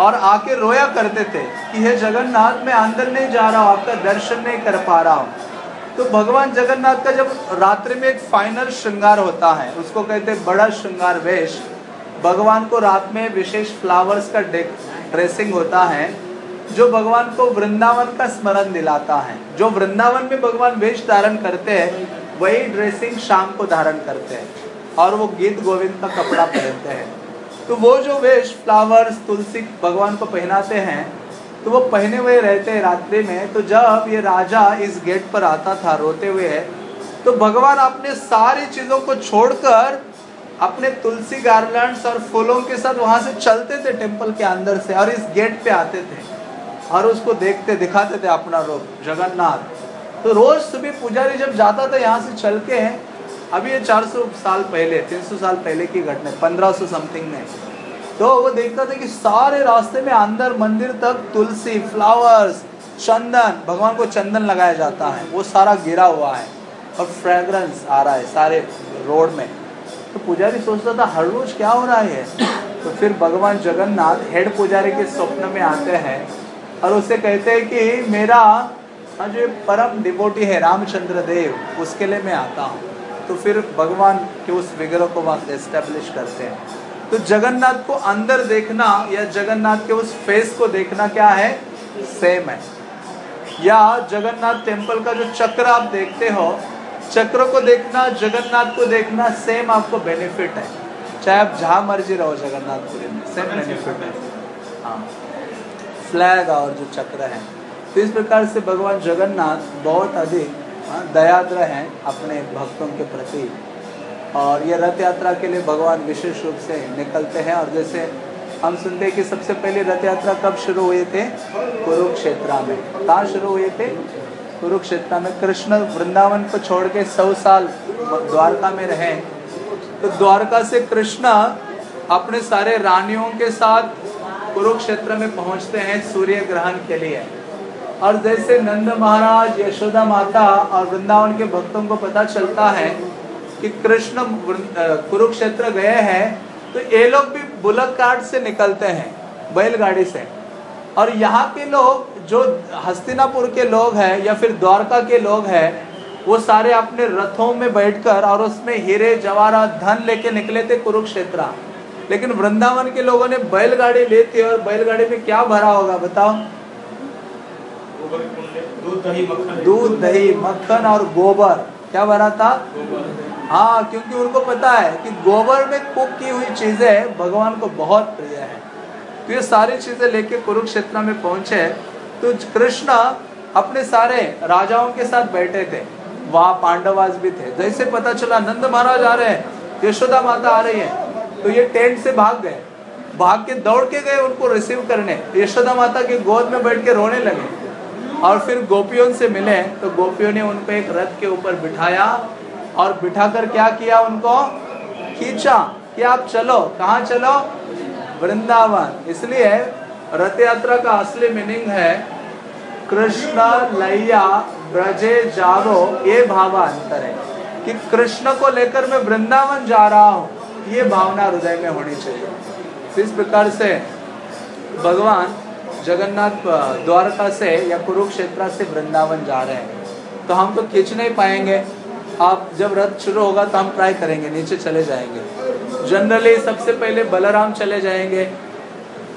और आके रोया करते थे कि हे जगन्नाथ, मैं अंदर नहीं जा रहा हूँ, आपका दर्शन नहीं कर पा रहा हूँ। तो भगवान जगन्नाथ का जब रात्रि में एक फाइनल श्रृंगार होता है, उसको कहते हैं बड़ा श्रृंगार वेश, भगवान को रात में विशेष फ्लावर्स का ड्रेसिंग होता है, जो भगवान को वृंदावन का स्मरण दिलाता है। जो वृंदावन में भगवान वेश धारण करते हैं वही ड्रेसिंग शाम को धारण करते हैं और वो गीत गोविंद का कपड़ा पहनते हैं। तो वो जो वेश फ्लावर्स तुलसी भगवान को पहनाते हैं तो वो पहने हुए रहते हैं रात्रि में। तो जब ये राजा इस गेट पर आता था, रोते हुए तो भगवान अपने सारी चीज़ों को छोड़कर अपने तुलसी गार्लैंड्स और फूलों के साथ वहाँ से चलते थे टेंपल के अंदर से और इस गेट पे आते थे और उसको देखते, दिखाते थे अपना रूप, जगन्नाथ। तो रोज सुबह पुजारी जब जाता था यहाँ से चल के, अभी ये 400 साल पहले 300 साल पहले की घटना 1500 समथिंग में। तो वो देखता था कि सारे रास्ते में अंदर मंदिर तक तुलसी फ्लावर्स चंदन, भगवान को चंदन लगाया जाता है। वो सारा गिरा हुआ है और फ्रेग्रेंस आ रहा है सारे रोड में। तो पुजारी सोचता था, हर रोज क्या हो रहा है तो फिर भगवान जगन्नाथ हेड पुजारी के स्वप्न में आते हैं और उसे कहते हैं कि मेरा हाँ जो परम डिबोटी है रामचंद्र देव, उसके लिए मैं आता हूँ। तो फिर भगवान के उस विग्रह को वहाँ एस्टेब्लिश करते हैं। तो जगन्नाथ को अंदर देखना या जगन्नाथ के उस फेस को देखना क्या है? सेम है। या जगन्नाथ टेंपल का जो चक्र आप देखते हो, चक्र को देखना, जगन्नाथ को देखना सेम आपको बेनिफिट है। चाहे आप जहाँ मर्ज़ी रहो जगन्नाथपुरी में सेम बेनिफिट है। हाँ। फ्लैग और जो चक्र है। तो इस प्रकार से भगवान जगन्नाथ बहुत अधिक हाँ, दयाद्र हैं अपने भक्तों के प्रति। और ये रथ यात्रा के लिए भगवान विशेष रूप से निकलते हैं। और जैसे हम सुनते हैं कि सबसे पहले रथ यात्रा कब शुरू हुए थे? कुरुक्षेत्र में। कहाँ शुरू हुए थे? कुरुक्षेत्र में। कृष्ण वृंदावन को छोड़ के सौ साल द्वारका में रहे। तो द्वारका से कृष्ण अपने सारे रानियों के साथ कुरुक्षेत्र में पहुँचते हैं सूर्य ग्रहण के लिए। और जैसे नंद महाराज, यशोदा माता और वृंदावन के भक्तों को पता चलता है कि कृष्ण कुरुक्षेत्र गए हैं तो ये लोग भी बुलक कार्ड से निकलते हैं, बैलगाड़ी से। और यहाँ के लोग, जो हस्तिनापुर के लोग हैं या फिर द्वारका के लोग हैं, वो सारे अपने रथों में बैठकर और उसमें हीरे जवाहरात धन लेके निकले थे कुरुक्षेत्र। लेकिन वृंदावन के लोगों ने बैलगाड़ी लेती और बैलगाड़ी में क्या भरा होगा, बताओ? दूध दही मक्खन। और गोबर। क्या भरा था? हाँ क्योंकि उनको पता है कि गोबर में कुक की हुई चीज़ें भगवान को बहुत प्रिय है। तो ये सारी चीज़ें लेके कुरुक्षेत्र में पहुँचे। तो कृष्ण अपने सारे राजाओं के साथ बैठे थे। वहाँ पांडवास भी थे। जैसे पता चला नंद महाराज आ रहे हैं यशोदा माता आ रही है। तो ये टेंट से भाग गए। भाग के दौड़ के गए उनको रिसीव करने। यशोदा माता के गोद में बैठ के रोने लगे। और फिर गोपियों से मिले तो गोपियों ने उनको एक रथ के ऊपर बिठाया और बिठाकर क्या किया उनको? खींचा कि आप चलो। कहा चलो? वृंदावन। इसलिए रथ यात्रा का असली मीनिंग है, कृष्ण लैया ब्रजे जागो, ये भावांतर है। कि कृष्ण को लेकर मैं वृंदावन जा रहा हूँ, ये भावना हृदय में होनी चाहिए। इस प्रकार से भगवान जगन्नाथ द्वारका से या कुरुक्षेत्र से वृंदावन जा रहे हैं। तो हम तो खींच नहीं पाएँगे। आप जब रथ शुरू होगा तो हम ट्राई करेंगे, नीचे चले जाएँगे। जनरली सबसे पहले बलराम चले जाएँगे।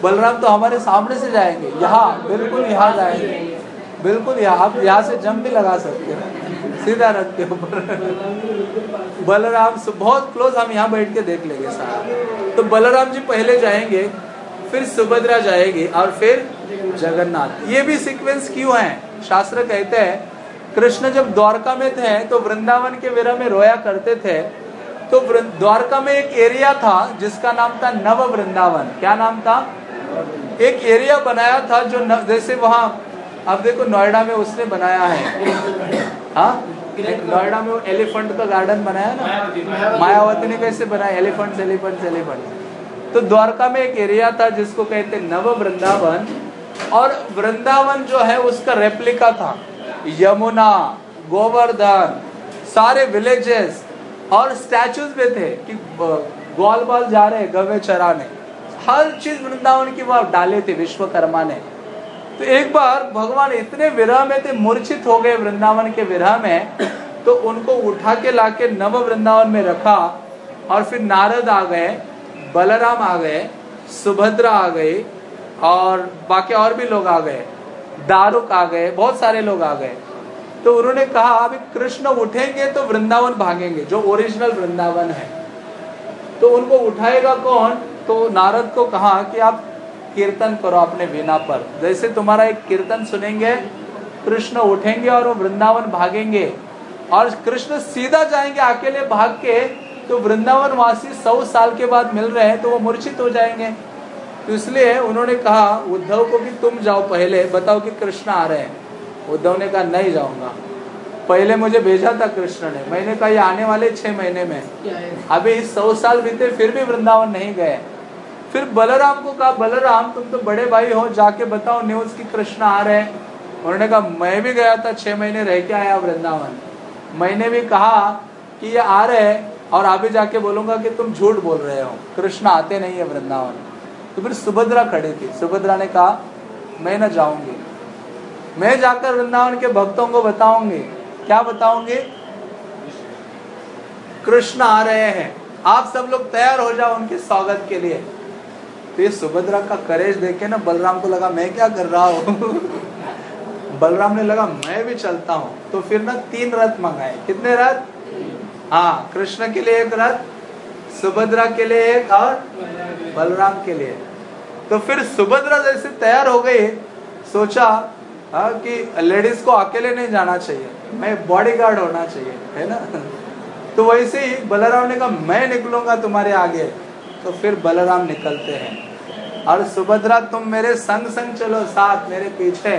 बलराम तो हमारे सामने से जाएँगे। यहाँ, बिल्कुल यहाँ जाएँगे। बिल्कुल यहाँ, आप यहाँ से जम भी लगा सकते हैं। सीधा रथ के ऊपर। बलराम, बहुत क्लोज हम यहाँ बैठ के देख लेंगे सारा तो बलराम जी पहले जाएँगे। फिर सुभद्रा जाएगी और फिर जगन्नाथ। ये भी सीक्वेंस क्यों है? शास्त्र कहते हैं, कृष्ण जब द्वारका में थे तो वृंदावन के विरह में रोया करते थे। तो द्वारका में एक एरिया था, जिसका नाम था नव वृंदावन। क्या नाम था? एक एरिया बनाया था जो जैसे वहाँ, अब देखो नोएडा में उसने बनाया है। हाँ? नोएडा में वो एलिफेंट का गार्डन बनाया ना? मायावती ने कैसे बनाया? एलिफेंट एलिफेंट एलिफेंट तो द्वारका में एक एरिया था जिसको कहते नव वृंदावन। और वृंदावन जो है उसका रेप्लिका था। यमुना, गोवर्धन, सारे विलेजेस और स्टैचूज भी थे कि ग्वाल बाल जा रहे गवे चराने। हर चीज़ वृंदावन की वहाँ डाले थे विश्वकर्मा ने। तो एक बार भगवान इतने विरह में थे, मूर्छित हो गए वृंदावन के विरह में तो उनको उठा के लाके नव वृंदावन में रखा और फिर नारद आ गए। बलराम आ गए, सुभद्रा आ गई और बाकी और भी लोग आ गए। दारुक आ गए, बहुत सारे लोग आ गए। तो उन्होंने कहा अभी कृष्ण उठेंगे तो वृंदावन भागेंगे, जो ओरिजिनल वृंदावन है। तो उनको उठाएगा कौन? तो नारद को कहा कि आप कीर्तन करो अपने वीणा पर। जैसे तुम्हारा एक कीर्तन सुनेंगे, कृष्ण उठेंगे और वो वृंदावन भागेंगे और कृष्ण सीधा जाएँगे अकेले भाग के तो वृंदावन वासी सौ साल के बाद मिल रहे हैं तो वो मूर्छित हो जाएँगे। तो इसलिए उन्होंने कहा उद्धव को कि तुम जाओ पहले बताओ कि कृष्ण आ रहे हैं। उद्धव ने कहा नहीं जाऊँगा। पहले मुझे भेजा था कृष्ण ने। मैंने कहा ये आने वाले छह महीने में। अभी सौ साल बीते फिर भी वृंदावन नहीं गए। फिर बलराम को कहा बलराम तुम तो बड़े भाई हो जाके बताओ न्यूज़ की कृष्ण आ रहे हैं। उन्होंने कहा मैं भी गया था छह महीने रह के आया वृंदावन। मैंने भी कहा कि ये आ रहे हैं और आगे जाके बोलूँगा कि तुम झूठ बोल रहे हो। कृष्ण आते नहीं है वृंदावन। तो फिर सुभद्रा खड़ी थी। सुभद्रा ने कहा, मैं न जाऊँगी। मैं जाकर वृंदावन के भक्तों को बताऊँगी। क्या बताऊँगी? कृष्ण आ रहे हैं। आप सब लोग तैयार हो जाओ उनके स्वागत के लिए। तो ये सुभद्रा का करेज देखे ना, बलराम को लगा, मैं क्या कर रहा हूँ? बलराम ने लगा, मैं भी चलता हूँ। तो फिर ना तीन रथ मंगाए। कितने रथ? हाँ कृष्ण के लिए एक रथ, सुभद्रा के लिए एक और बलराम के लिए। तो फिर सुभद्रा जैसे तैयार हो गई, सोचा हाँ कि लेडीज़ को अकेले नहीं जाना चाहिए, मैं बॉडीगार्ड होना चाहिए, है ना? तो वैसे ही बलराम ने कहा, मैं निकलूँगा तुम्हारे आगे। तो फिर बलराम निकलते हैं। और सुभद्रा, तुम मेरे संग संग चलो, साथ मेरे पीछे।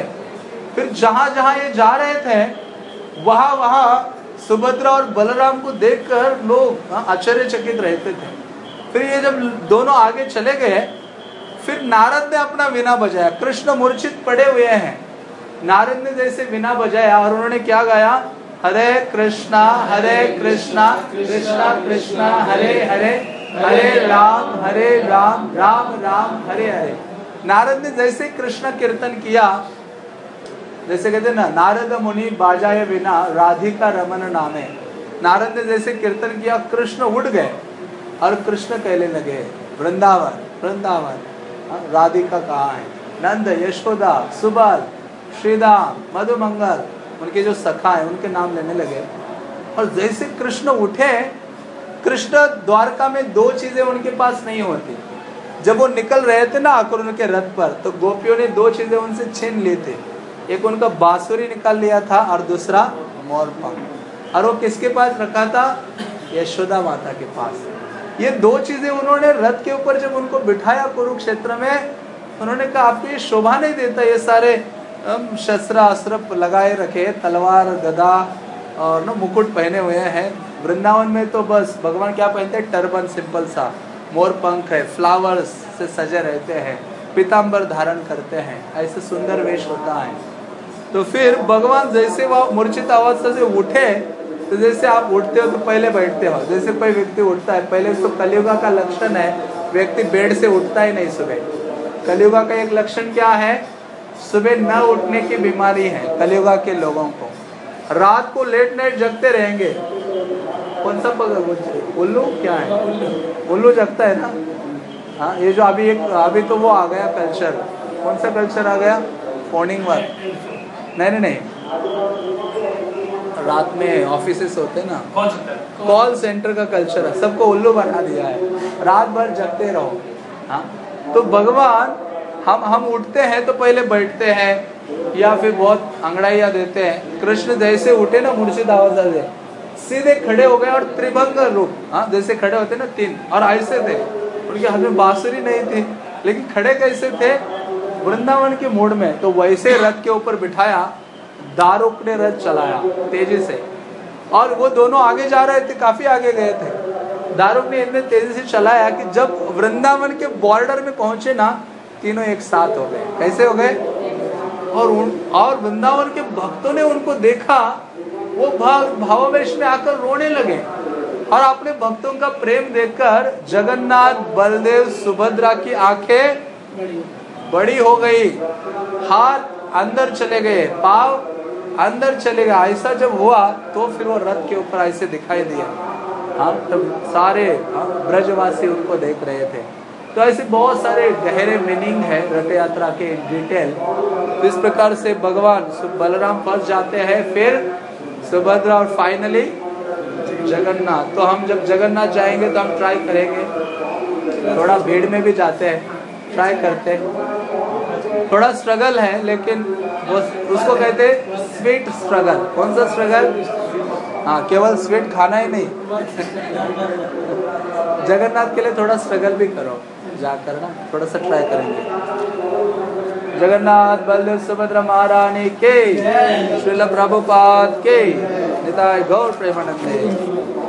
फिर जहाँ जहाँ ये जा रहे थे, वहाँ वहाँ सुभद्रा और बलराम को देखकर लोग हाँ, आश्चर्यचकित रहते थे। फिर ये जब दोनों आगे चले गए फिर नारद ने अपना विना बजाया। कृष्ण मूर्छित पड़े हुए हैं। नारद ने जैसे विना बजाया और उन्होंने क्या गाया? हरे कृष्णा हरे कृष्णा कृष्णा कृष्णा हरे हरे हरे राम हरे राम राम राम हरे हरे। नारद ने जैसे कृष्ण कीर्तन किया जैसे कहते ना नारद मुनि बाजाए बिना राधिका रमन नामे। नारद ने जैसे कीर्तन किया कृष्ण उठ गए। और कृष्ण कहने लगे वृंदावन वृंदावन हाँ, राधिका कहाँ है? नंद यशोदा सुबल श्रीदाम मधुमंगल उनके जो सखा है उनके नाम लेने लगे। और जैसे कृष्ण उठे कृष्ण द्वारका में दो चीज़ें उनके पास नहीं होती। जब वो निकल रहे थे ना आकर उनके रथ पर तो गोपियों ने दो चीज़ें उनसे छीन ली थी। एक उनका बांसुरी निकाल लिया था और दूसरा मोर पंख और वो किसके पास रखा था? यशोदा माता के पास। ये दो चीज़ें उन्होंने रथ के ऊपर जब उनको बिठाया कुरुक्षेत्र में, उन्होंने कहा, आपको ये शोभा नहीं देता ये सारे शस्त्र अस्त्र लगाए रखे, तलवार, गदा और ना मुकुट पहने हुए हैं। वृंदावन में तो बस, भगवान क्या पहनते हैं? टर्बन सिंपल सा। मोर पंख है, फ्लावर्स से सजे रहते हैं पीताम्बर धारण करते हैं, ऐसे सुंदर वेश होता है। तो फिर भगवान जैसे वह मूर्छित अवस्था से उठे तो जैसे आप उठते हो तो पहले बैठते हो। जैसे कोई व्यक्ति उठता है पहले उसको कलयुगा का लक्षण है व्यक्ति बेड से उठता ही नहीं सुबह। कलयुगा का एक लक्षण क्या है? सुबह न उठने की बीमारी है कलयुगा के लोगों को। रात को लेट नाइट जगते रहेंगे। कौन सा उल्लू? क्या है? उल्लू। जगता है ना? हाँ ये जो अभी एक अभी तो वो आ गया कल्चर कौन सा कल्चर आ गया? फोनिंग वर्क नहीं नहीं नहीं। रात में ऑफ़िस होते ना। कॉल सेंटर का कल्चर है। सबको उल्लू बना दिया है। रात भर जगते रहो। हाँ? तो भगवान हम हम उठते हैं तो पहले बैठते हैं या फिर बहुत अंगड़ाइया देते हैं। कृष्ण जैसे उठे ना मुर्शिद आवाज़ से सीधे खड़े हो गए और त्रिभंग रूप। हाँ जैसे खड़े होते ना तीन। और ऐसे थे। उनके हाथ में बांसुरी नहीं थी। लेकिन खड़े कैसे थे? वृंदावन के मोड़ में तो वैसे रथ के ऊपर बिठाया, दारुक ने रथ चलाया तेज़ी से। और वो दोनों आगे जा रहे थे, काफ़ी आगे गए थे। दारुक ने इतने तेज़ी से चलाया कि जब वृंदावन के बॉर्डर में पहुँचे ना, तीनों एक साथ हो गए। कैसे हो गए? और उन, और वृंदावन के भक्तों ने उनको देखा, वो भाव, भावावेश में आकर रोने लगे। और अपने भक्तों का प्रेम देखकर जगन्नाथ, बलदेव, सुभद्रा की आँखें बड़ी हो गई। हाथ अंदर चले गए, पाव अंदर चले गए। ऐसा जब हुआ तो फिर वो रथ के ऊपर ऐसे दिखाई दिया। हाँ तब सारे ब्रजवासी उनको देख रहे थे। तो ऐसे बहुत सारे गहरे मीनिंग है रथ यात्रा के डिटेल तो इस प्रकार से भगवान बलराम फंस जाते हैं, फिर सुभद्रा और फाइनली जगन्नाथ। तो हम जब जगन्नाथ जाएँगे तो हम ट्राई करेंगे। थोड़ा भीड़ में भी जाते हैं। ट्राई करते हैं। थोड़ा स्ट्रगल है, लेकिन वो उसको कहते हैं स्वीट स्ट्रगल कौन सा स्ट्रगल हाँ केवल स्वीट खाना ही नहीं। जगन्नाथ के लिए थोड़ा स्ट्रगल भी करो। जाकर ना, थोड़ा सा ट्राई करेंगे। जगन्नाथ बलदेव सुभद्रा महारानी के। श्रील प्रभुपाद के। निताय गौर प्रेमानंद